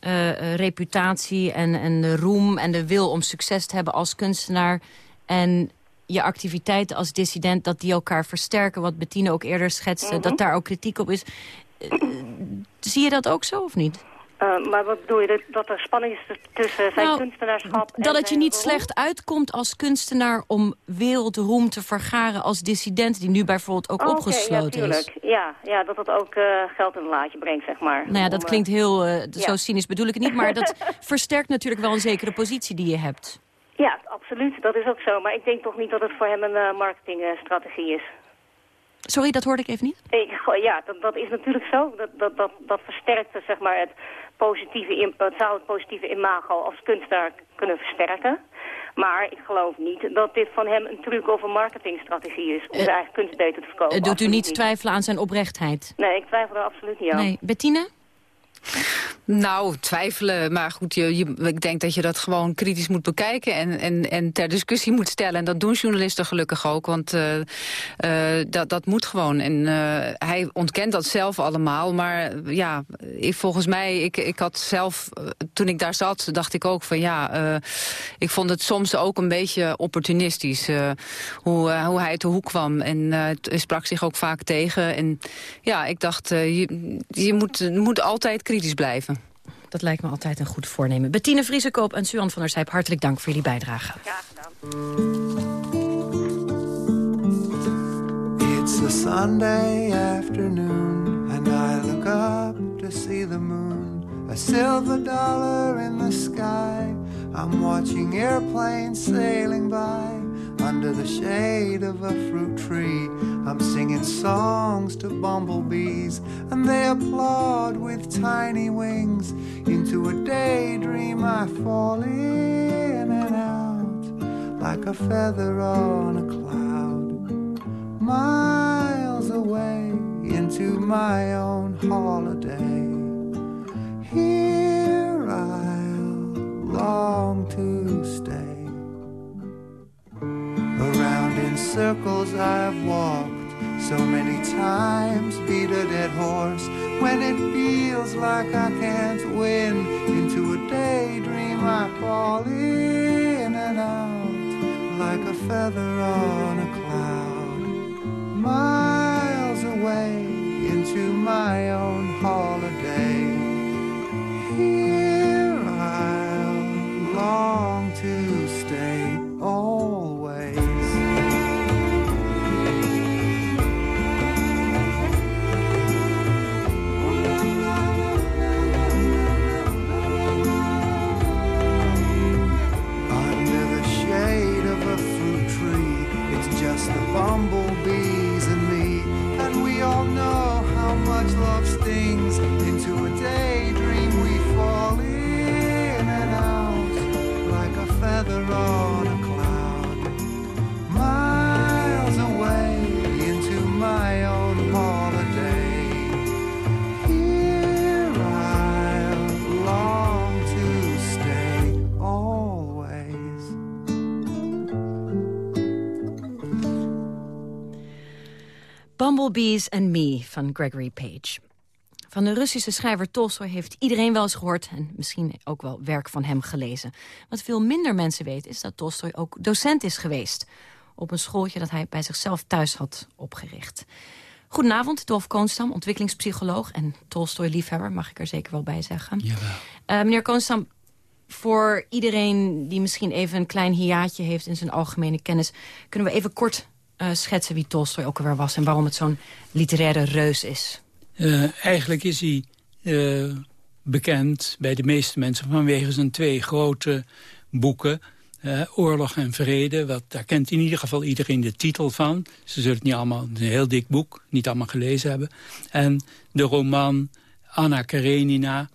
uh, reputatie en, en de roem en de wil om succes te hebben als kunstenaar... en je activiteiten als dissident, dat die elkaar versterken. Wat Bettine ook eerder schetste, mm -hmm. dat daar ook kritiek op is. zie je dat ook zo of niet? Uh, maar wat bedoel je, dat, er spanning is tussen zijn nou, kunstenaarschap en Dat het je niet slecht uitkomt als kunstenaar om wereldroem te vergaren als dissident... die nu bijvoorbeeld ook oh, opgesloten okay, ja, is. Ja, ja, dat dat ook uh, geld in een laadje brengt, zeg maar. Nou ja, dat om, klinkt heel, uh, ja. zo cynisch bedoel ik het niet... maar dat versterkt natuurlijk wel een zekere positie die je hebt. Ja, absoluut, dat is ook zo. Maar ik denk toch niet dat het voor hem een marketingstrategie is. Sorry, dat hoorde ik even niet? Ik, ja, dat, dat is natuurlijk zo. Dat, dat, dat, dat versterkt zeg maar, het, positieve, het zou het positieve imago als kunstenaar kunnen versterken. Maar ik geloof niet dat dit van hem een truc of een marketingstrategie is... om uh, zijn eigen kunst beter te verkopen. Uh, doet u niet twijfelen aan zijn oprechtheid? Nee, ik twijfel er absoluut niet aan. Nee. Bettine? Nou, twijfelen. Maar goed, je, ik denk dat je dat gewoon kritisch moet bekijken... En, en, en ter discussie moet stellen. En dat doen journalisten gelukkig ook. Want uh, uh, dat, dat moet gewoon. En uh, hij ontkent dat zelf allemaal. Maar ja, volgens mij... Ik, ik had zelf, toen ik daar zat, dacht ik ook van ja... ik vond het soms ook een beetje opportunistisch. hoe, hoe hij de hoek kwam. En hij sprak zich ook vaak tegen. En ja, ik dacht, je, je moet, moet altijd kritisch blijven. Dat lijkt me altijd een goed voornemen. Bettine Vriesekoop en Suan van der Sijp, hartelijk dank voor jullie bijdrage. Graag gedaan. It's a Sunday afternoon and I look up to see the moon. A silver dollar in the sky. I'm watching airplanes sailing by. under the shade of a fruit tree. I'm singing songs to bumblebees, and they applaud with tiny wings. Into a daydream I fall in and out like a feather on a cloud. Miles away into my own holiday. Circles I've walked so many times, beat a dead horse when it feels like I can't win. Into a daydream I fall in and out like a feather on a cloud. Miles away into my own holiday. Bumblebees and Me van Gregory Page. Van de Russische schrijver Tolstoy heeft iedereen wel eens gehoord... en misschien ook wel werk van hem gelezen. Wat veel minder mensen weten is dat Tolstoy ook docent is geweest... op een schooltje dat hij bij zichzelf thuis had opgericht. Goedenavond, Dolf Koonstam, ontwikkelingspsycholoog... en Tolstoy-liefhebber, mag ik er zeker wel bij zeggen. Eh, meneer Koonstam, voor iedereen die misschien even een klein hiaatje heeft... in zijn algemene kennis, kunnen we even kort eh, schetsen wie Tolstoy ook alweer was... en waarom het zo'n literaire reus is? Uh, eigenlijk is hij uh, bekend bij de meeste mensen vanwege zijn twee grote boeken. Oorlog en Vrede, wat, daar kent in ieder geval iedereen de titel van. Ze zullen het niet allemaal, een heel dik boek, niet allemaal gelezen hebben. En de roman Anna Karenina,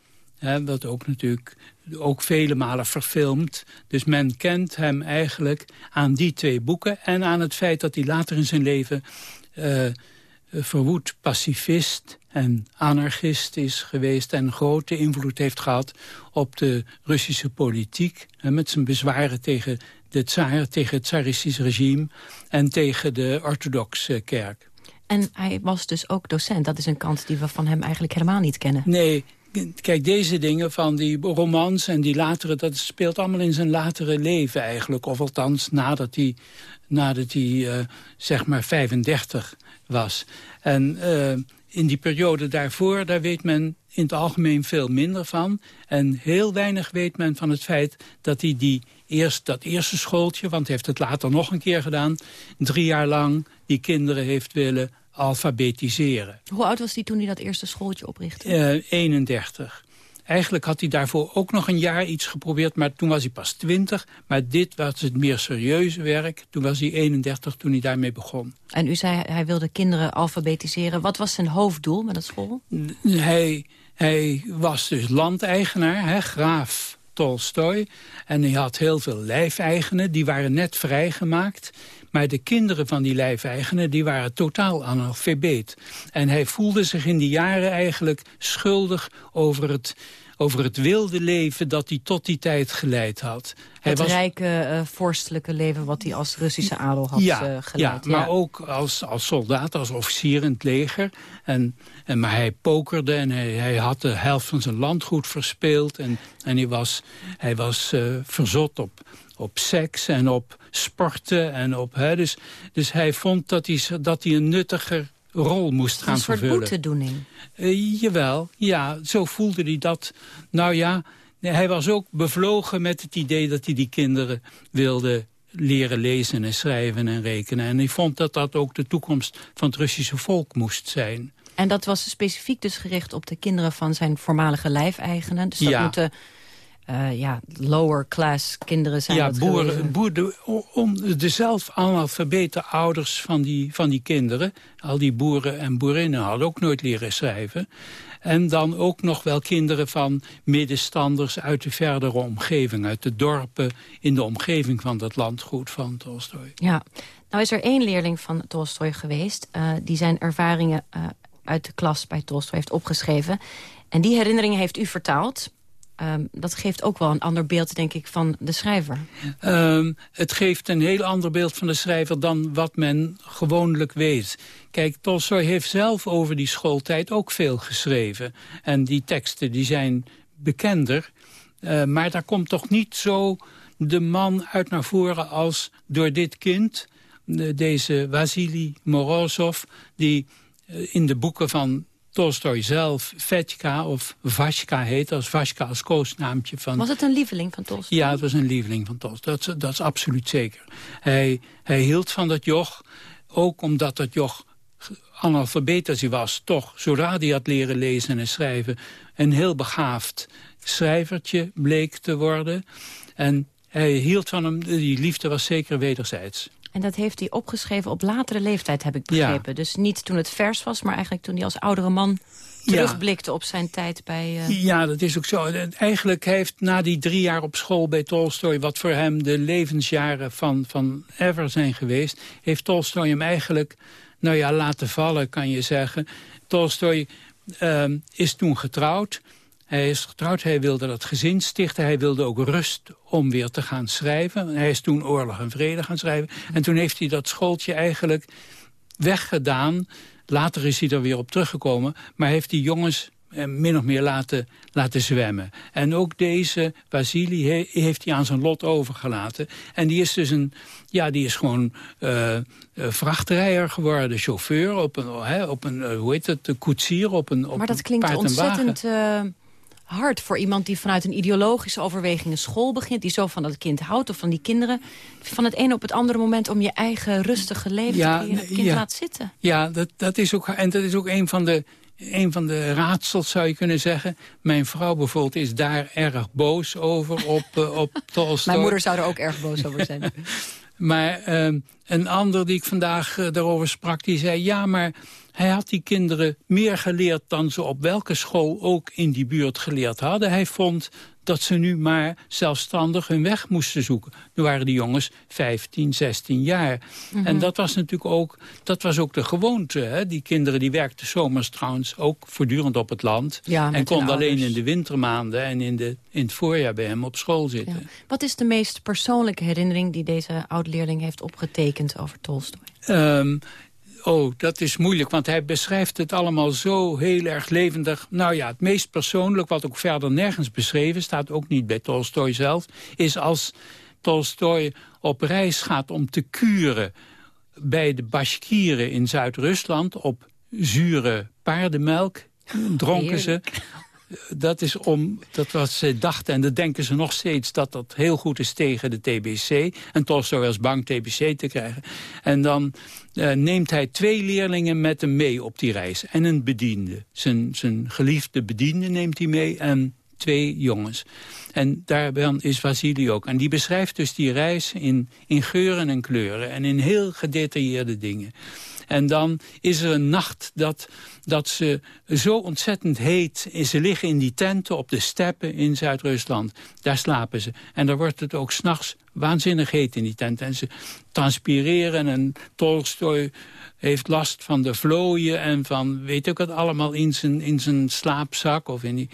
wat ook natuurlijk ook vele malen verfilmd. Dus men kent hem eigenlijk aan die twee boeken... en aan het feit dat hij later in zijn leven verwoed pacifist en anarchist is geweest... en grote invloed heeft gehad op de Russische politiek... met zijn bezwaren tegen de tsaar, tegen het tsaristisch regime... en tegen de orthodoxe kerk. En hij was dus ook docent. Dat is een kant die we van hem eigenlijk helemaal niet kennen. Nee, kijk, deze dingen van die romans en die latere... dat speelt allemaal in zijn latere leven eigenlijk. Of althans nadat hij, nadat hij uh, zeg maar 35 was. En uh, in die periode daarvoor, daar weet men in het algemeen veel minder van. En heel weinig weet men van het feit dat hij die eerst, dat eerste schooltje... want hij heeft het later nog een keer gedaan... drie jaar lang die kinderen heeft willen alfabetiseren. Hoe oud was hij toen hij dat eerste schooltje oprichtte? Uh, 31. Eigenlijk had hij daarvoor ook nog een jaar iets geprobeerd, maar toen was hij pas 20. Maar dit was het meer serieuze werk. Toen was hij 31 toen hij daarmee begon. En u zei hij wilde kinderen alfabetiseren. Wat was zijn hoofddoel met dat school? Hij, hij was dus landeigenaar, hè, graaf Tolstoy. En hij had heel veel lijfeigenen, die waren net vrijgemaakt. Maar de kinderen van die lijfeigenen die waren totaal analfabeet. En hij voelde zich in die jaren eigenlijk schuldig over het over het wilde leven dat hij tot die tijd geleid had. Hij het was rijke, eh, vorstelijke leven wat hij als Russische adel had ja, eh, geleid. Ja, maar ook als, als soldaat, als officier in het leger. En, en, maar hij pokerde en hij, hij had de helft van zijn landgoed verspeeld. En, en hij was, hij was uh, verzot op, op seks en op sporten. En op, hè, dus, dus hij vond dat hij, dat hij een nuttiger rol moest gaan vervullen. Een soort boetedoening. Uh, jawel, ja, zo voelde hij dat. Nou ja, hij was ook bevlogen met het idee dat hij die kinderen wilde leren lezen en schrijven en rekenen. En hij vond dat dat ook de toekomst van het Russische volk moest zijn. En dat was specifiek dus gericht op de kinderen van zijn voormalige lijfeigenen. Dus dat ja. moeten uh, ja, lower class kinderen zijn. Ja, boeren, om de zelf analfabete ouders van die, van die kinderen. Al die boeren en boerinnen hadden ook nooit leren schrijven. En dan ook nog wel kinderen van middenstanders uit de verdere omgeving. Uit de dorpen in de omgeving van dat landgoed van Tolstoy. Ja, nou is er één leerling van Tolstoy geweest... Uh, die zijn ervaringen uh, uit de klas bij Tolstoy heeft opgeschreven. En die herinneringen heeft u vertaald... Um, dat geeft ook wel een ander beeld, denk ik, van de schrijver. Um, het geeft een heel ander beeld van de schrijver dan wat men gewoonlijk weet. Kijk, Tolstoy heeft zelf over die schooltijd ook veel geschreven. En die teksten die zijn bekender. Uh, maar daar komt toch niet zo de man uit naar voren als door dit kind... deze Vasily Morozov, die in de boeken van Tolstoy zelf Vetjka of Vaska heet, als Vaska als koosnaamtje van... Was het een lieveling van Tolstoy? Ja, het was een lieveling van Tolstoy, dat, dat is absoluut zeker. Hij, hij hield van dat joch, ook omdat dat joch analfabeet als hij was... toch, zodra hij had leren lezen en schrijven... een heel begaafd schrijvertje bleek te worden. En hij hield van hem, die liefde was zeker wederzijds. En dat heeft hij opgeschreven op latere leeftijd, heb ik begrepen. Ja. Dus niet toen het vers was, maar eigenlijk toen hij als oudere man terugblikte ja. op zijn tijd bij... Uh... Ja, dat is ook zo. Eigenlijk heeft na die drie jaar op school bij Tolstoy... wat voor hem de levensjaren van, van ever zijn geweest... heeft Tolstoy hem eigenlijk, nou ja, laten vallen, kan je zeggen. Tolstoy uh, is toen getrouwd... Hij is getrouwd, hij wilde dat gezin stichten. Hij wilde ook rust om weer te gaan schrijven. Hij is toen Oorlog en Vrede gaan schrijven. En toen heeft hij dat schooltje eigenlijk weggedaan. Later is hij er weer op teruggekomen. Maar heeft die jongens eh, min of meer laten, laten zwemmen. En ook deze Vasili he, heeft hij aan zijn lot overgelaten. En die is dus een, ja, die is gewoon uh, vrachtrijder geworden, chauffeur op een, op een hoe heet het, koetsier op een op Maar dat klinkt ontzettend uh, hard voor iemand die vanuit een ideologische overweging een school begint, die zo van dat kind houdt of van die kinderen, van het ene op het andere moment om je eigen rustige leven ja, te creëren, het kind ja, laat zitten. Ja, dat, dat is ook, en dat is ook een van de een van de raadsels zou je kunnen zeggen. Mijn vrouw bijvoorbeeld is daar erg boos over op, uh, op Tolstoy. Mijn moeder zou er ook erg boos over zijn. maar uh, een ander die ik vandaag uh, daarover sprak, die zei... ja, maar hij had die kinderen meer geleerd dan ze op welke school ook in die buurt geleerd hadden. Hij vond dat ze nu maar zelfstandig hun weg moesten zoeken. Nu waren die jongens 15, 16 jaar. Mm -hmm. En dat was natuurlijk ook, dat was ook de gewoonte. Hè? Die kinderen die werkten zomers trouwens ook voortdurend op het land. Ja, en konden alleen in de wintermaanden en in, de, in het voorjaar bij hem op school zitten. Ja. Wat is de meest persoonlijke herinnering die deze oud-leerling heeft opgetekend over Tolstoy? Um, Oh, dat is moeilijk, want hij beschrijft het allemaal zo heel erg levendig. Nou ja, het meest persoonlijk, wat ook verder nergens beschreven... staat ook niet bij Tolstoy zelf... is als Tolstoy op reis gaat om te kuren... bij de Bashkieren in Zuid-Rusland op zure paardenmelk. Dronken ze dat is om, dat wat ze dachten, en dat denken ze nog steeds... dat dat heel goed is tegen de TBC. En Tolstoy was bang TBC te krijgen. En dan uh, neemt hij twee leerlingen met hem mee op die reis. En een bediende. Zijn, zijn geliefde bediende neemt hij mee en twee jongens. En daarbij is Vasili ook. En die beschrijft dus die reis in, in geuren en kleuren. En in heel gedetailleerde dingen. En dan is er een nacht dat, dat ze zo ontzettend heet... Ze liggen in die tenten op de steppen in Zuid-Rusland. Daar slapen ze. En daar wordt het ook s'nachts waanzinnig heet in die tenten. En ze transpireren en Tolstoy heeft last van de vlooien... en van weet ik wat allemaal in zijn, in zijn slaapzak. Of in die...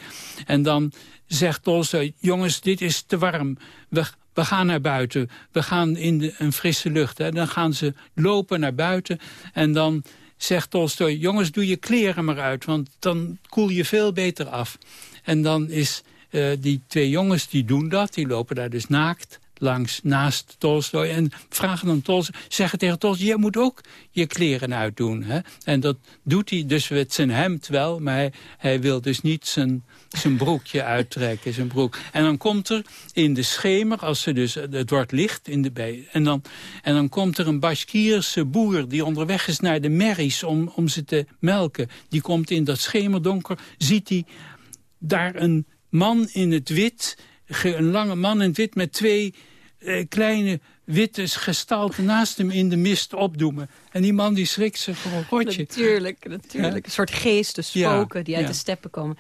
En dan zegt Tolstoy, jongens, dit is te warm. We, we gaan naar buiten. We gaan in de, een frisse lucht. Hè. Dan gaan ze lopen naar buiten en dan zegt Tolstoy... jongens, doe je kleren maar uit, want dan koel je veel beter af. En dan is uh, die twee jongens, die doen dat. Die lopen daar dus naakt langs naast Tolstoy en vragen dan Tolstoy, zeggen tegen Tolstoy, je moet ook je kleren uitdoen. Hè? En dat doet hij dus met zijn hemd wel, maar hij, hij wil dus niet zijn, zijn broekje uittrekken, zijn broek. En dan komt er in de schemer, als ze dus, het wordt licht in de bij, en dan, en dan komt er een Bashkirse boer die onderweg is naar de merries om, om ze te melken. Die komt in dat schemerdonker, ziet hij daar een man in het wit een lange man in wit met twee eh, kleine witte gestalten naast hem in de mist opdoemen. En die man die schrikt zich voor een rotje. Natuurlijk, natuurlijk. Een soort geesten, spoken die uit de steppen komen.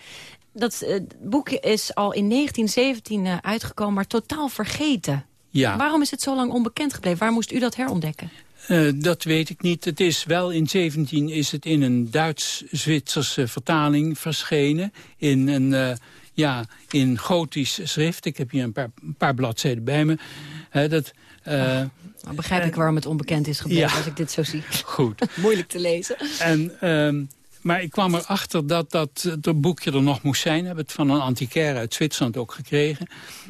Dat uh, boekje is al in 1917 uh, uitgekomen, maar totaal vergeten. Ja. Waarom is het zo lang onbekend gebleven? Waar moest u dat herontdekken? Uh, dat weet ik niet. Het is wel in 17 is het in een Duits-Zwitserse vertaling verschenen. In een ja, in gotisch schrift. Ik heb hier een paar, een paar bladzijden bij me. dat, uh, nou begrijp ik waarom het onbekend is gebleven als ik dit zo zie. Goed. Moeilijk te lezen. En, uh, maar ik kwam erachter dat dat, dat boekje er nog moest zijn. Heb het van een antiquaire uit Zwitserland ook gekregen.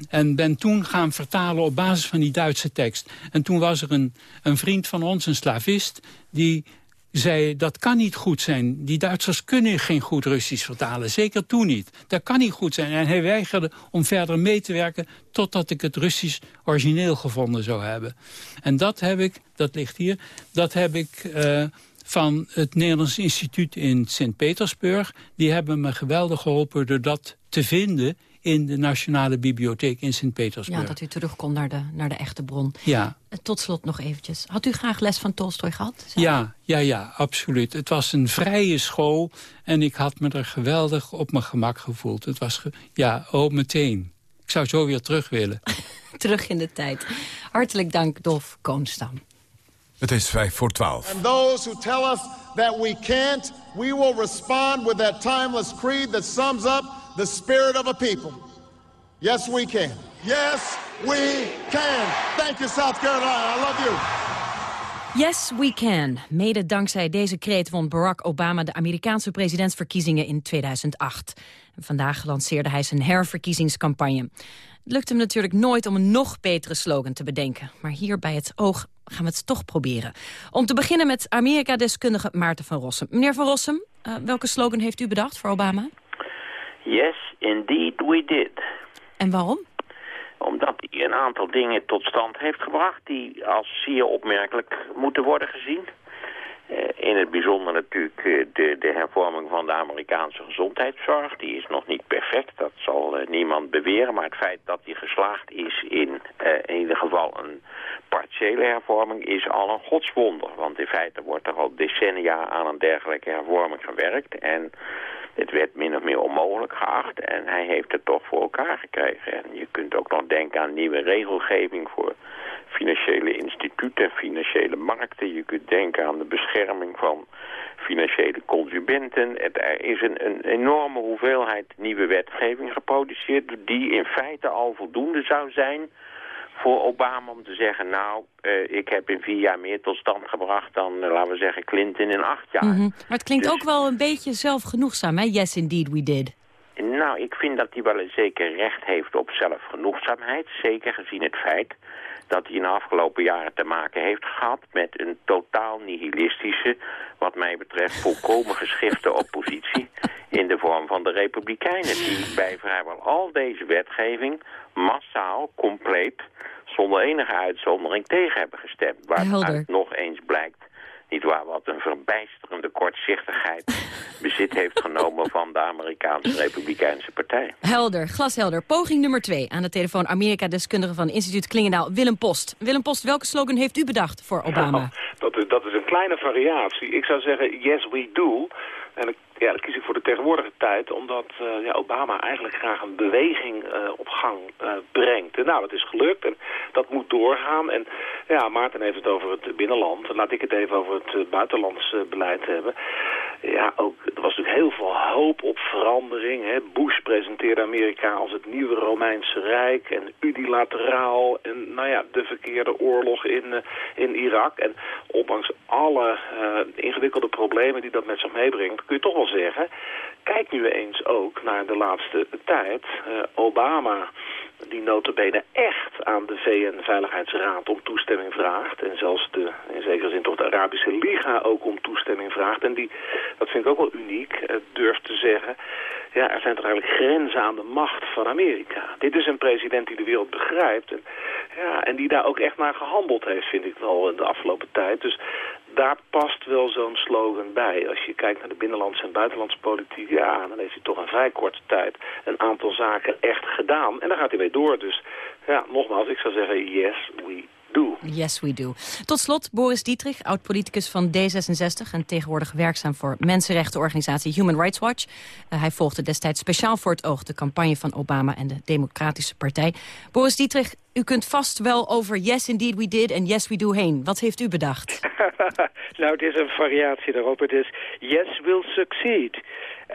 En ben toen gaan vertalen op basis van die Duitse tekst. En toen was er een, een vriend van ons, een slavist... die zei dat kan niet goed zijn. Die Duitsers kunnen geen goed Russisch vertalen. Zeker toen niet. Dat kan niet goed zijn. En hij weigerde om verder mee te werken... totdat ik het Russisch origineel gevonden zou hebben. En dat heb ik, dat ligt hier... dat heb ik uh, van het Nederlands Instituut in Sint-Petersburg. Die hebben me geweldig geholpen door dat te vinden in de Nationale Bibliotheek in Sint-Petersburg. Ja, dat u terug kon naar de, naar de echte bron. Ja. Tot slot nog eventjes. Had u graag les van Tolstoy gehad? Ja, ja, ja, absoluut. Het was een vrije school en ik had me er geweldig op mijn gemak gevoeld. Het was, ja, oh, meteen. Ik zou zo weer terug willen. terug in de tijd. Hartelijk dank, Dolf Koonstam. Het is vijf voor twaalf. And those who tell us that we can't, we will respond with that timeless creed that sums up the spirit of a people. Yes, we can. Yes, we can. Thank you, South Carolina. I love you. Yes, we can. Mede dankzij deze kreet won Barack Obama de Amerikaanse presidentsverkiezingen in 2008. vandaag lanceerde hij zijn herverkiezingscampagne. Het lukt hem natuurlijk nooit om een nog betere slogan te bedenken. Maar hier bij het oog gaan we het toch proberen. Om te beginnen met Amerika-deskundige Maarten van Rossum. Meneer van Rossum, uh, welke slogan heeft u bedacht voor Obama? Yes, indeed we did. En waarom? Omdat hij een aantal dingen tot stand heeft gebracht die als zeer opmerkelijk moeten worden gezien. Uh, in het bijzonder natuurlijk uh, de, de, hervorming van de Amerikaanse gezondheidszorg. Die is nog niet perfect, dat zal uh, niemand beweren. Maar het feit dat die geslaagd is in in ieder geval een partiële hervorming is al een godswonder. Want in feite wordt er al decennia aan een dergelijke hervorming gewerkt. En het werd min of meer onmogelijk geacht en hij heeft het toch voor elkaar gekregen. En je kunt ook nog denken aan nieuwe regelgeving voor financiële instituten, financiële markten. Je kunt denken aan de bescherming van financiële consumenten. Er is een, een enorme hoeveelheid nieuwe wetgeving geproduceerd... die in feite al voldoende zou zijn voor Obama om te zeggen... nou, uh, ik heb in vier jaar meer tot stand gebracht dan, uh, laten we zeggen, Clinton in acht jaar. Mm -hmm. Maar het klinkt dus... ook wel een beetje zelfgenoegzaam, hè? Yes, indeed, we did. Nou, ik vind dat hij wel een zeker recht heeft op zelfgenoegzaamheid. Zeker gezien het feit dat hij in de afgelopen jaren te maken heeft gehad met een totaal nihilistische, wat mij betreft volkomen geschifte oppositie in de vorm van de Republikeinen, die bij vrijwel al deze wetgeving massaal, compleet, zonder enige uitzondering tegen hebben gestemd. Waaruit nog eens blijkt niet waar, wat een verbijsterende kortzichtigheid bezit heeft genomen van de Amerikaanse Republikeinse Partij. Helder, glashelder. Poging nummer twee. Aan de telefoon Amerika-deskundige van instituut Klingendaal, Willem Post. Willem Post, welke slogan heeft u bedacht voor Obama? Dat is, dat is een kleine variatie. Ik zou zeggen, yes we do. En ik, ja, dat kies ik voor de tegenwoordige tijd, omdat uh, ja, Obama eigenlijk graag een beweging uh, op gang uh, brengt. En nou, dat is gelukt en dat moet doorgaan. En ja, Maarten heeft het over het binnenland. Laat ik het even over het buitenlands beleid hebben. Ja, ook, er was natuurlijk heel veel hoop op verandering. Hè. Bush presenteerde Amerika als het nieuwe Romeinse Rijk en unilateraal. En nou ja, de verkeerde oorlog in, in Irak. En ondanks alle ingewikkelde problemen die dat met zich meebrengt, kun je toch wel zeggen... kijk nu eens ook naar de laatste tijd. Uh, Obama, die notabene echt aan de VN-veiligheidsraad om toestemming vraagt... en zelfs de, in zekere zin toch de Arabische Liga ook om toestemming vraagt... en die, dat vind ik ook wel uniek, uh, durft te zeggen... ja, er zijn toch eigenlijk grenzen aan de macht van Amerika. Dit is een president die de wereld begrijpt... en, ja, en die daar ook echt naar gehandeld heeft, vind ik wel, de afgelopen tijd. Dus daar past wel zo'n slogan bij. Als je kijkt naar de binnenlandse en buitenlandse politiek... ja, dan heeft hij toch een vrij korte tijd een aantal zaken echt gedaan. En daar gaat hij mee door. Dus ja, nogmaals, ik zou zeggen, yes, we do. Yes, we do. Tot slot, Boris Dietrich, oud-politicus van D66... en tegenwoordig werkzaam voor mensenrechtenorganisatie Human Rights Watch. Uh, hij volgde destijds speciaal voor het oog de campagne van Obama en de Democratische Partij. Boris Dietrich, u kunt vast wel over yes indeed we did en yes we do heen. Wat heeft u bedacht? nou, het is een variatie daarop. Het is yes will succeed.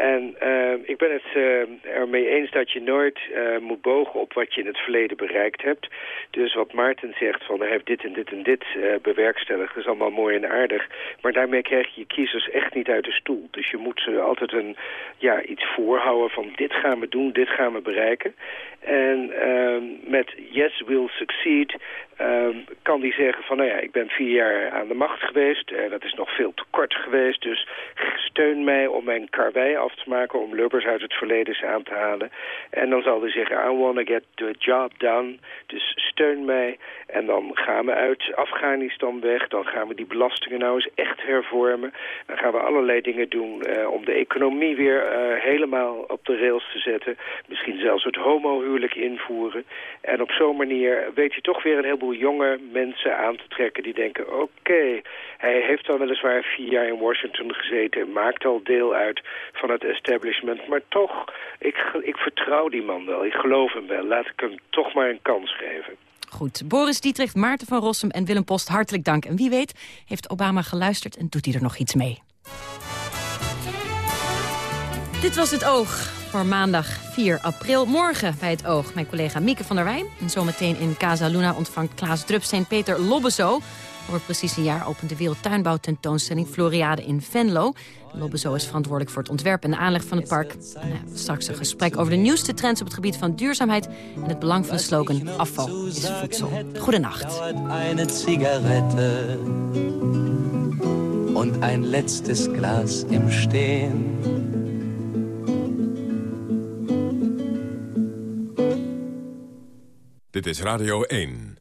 En uh, ik ben het uh, ermee eens dat je nooit uh, moet bogen op wat je in het verleden bereikt hebt. Dus wat Maarten zegt van hij heeft dit en dit en dit bewerkstelligd, is allemaal mooi en aardig. Maar daarmee krijg je je kiezers echt niet uit de stoel. Dus je moet ze altijd een, ja, iets voorhouden van dit gaan we doen, dit gaan we bereiken. En ehm, met Yes Will Succeed um, kan die zeggen van, nou ja, ik ben vier jaar aan de macht geweest. Uh, dat is nog veel te kort geweest. Dus steun mij om mijn karwei af te maken, om lubbers uit het verleden aan te halen. En dan zal hij zeggen, I want to get the job done. Dus steun mij. En dan gaan we uit Afghanistan weg. Dan gaan we die belastingen nou eens echt hervormen. Dan gaan we allerlei dingen doen uh, om de economie weer uh, helemaal op de rails te zetten. Misschien zelfs het invoeren. En op zo'n manier weet je toch weer een heleboel jonge mensen aan te trekken die denken... oké, hij heeft al weliswaar vier jaar in Washington gezeten... maakt al deel uit van het establishment. Maar toch, ik, ik vertrouw die man wel. Ik geloof hem wel. Laat ik hem toch maar een kans geven. Goed, Boris Dietrich, Maarten van Rossum en Willem Post, hartelijk dank. En wie weet heeft Obama geluisterd en doet hij er nog iets mee. Dit was Het Oog voor maandag 4 april. Morgen bij Het Oog mijn collega Mieke van der Wijn. En zometeen in Casa Luna ontvangt Klaas Drupsteen Peter Lobbezo. Over precies een jaar opent de Wereldtuinbouwtentoonstelling Floriade in Venlo. Lobbezo is verantwoordelijk voor het ontwerp en de aanleg van het park. Nou, straks een gesprek over de nieuwste trends op het gebied van duurzaamheid... en het belang van de slogan afval is voedsel. Goedenacht. Und ein letztes Glas im Stehen. Dit is Radio 1.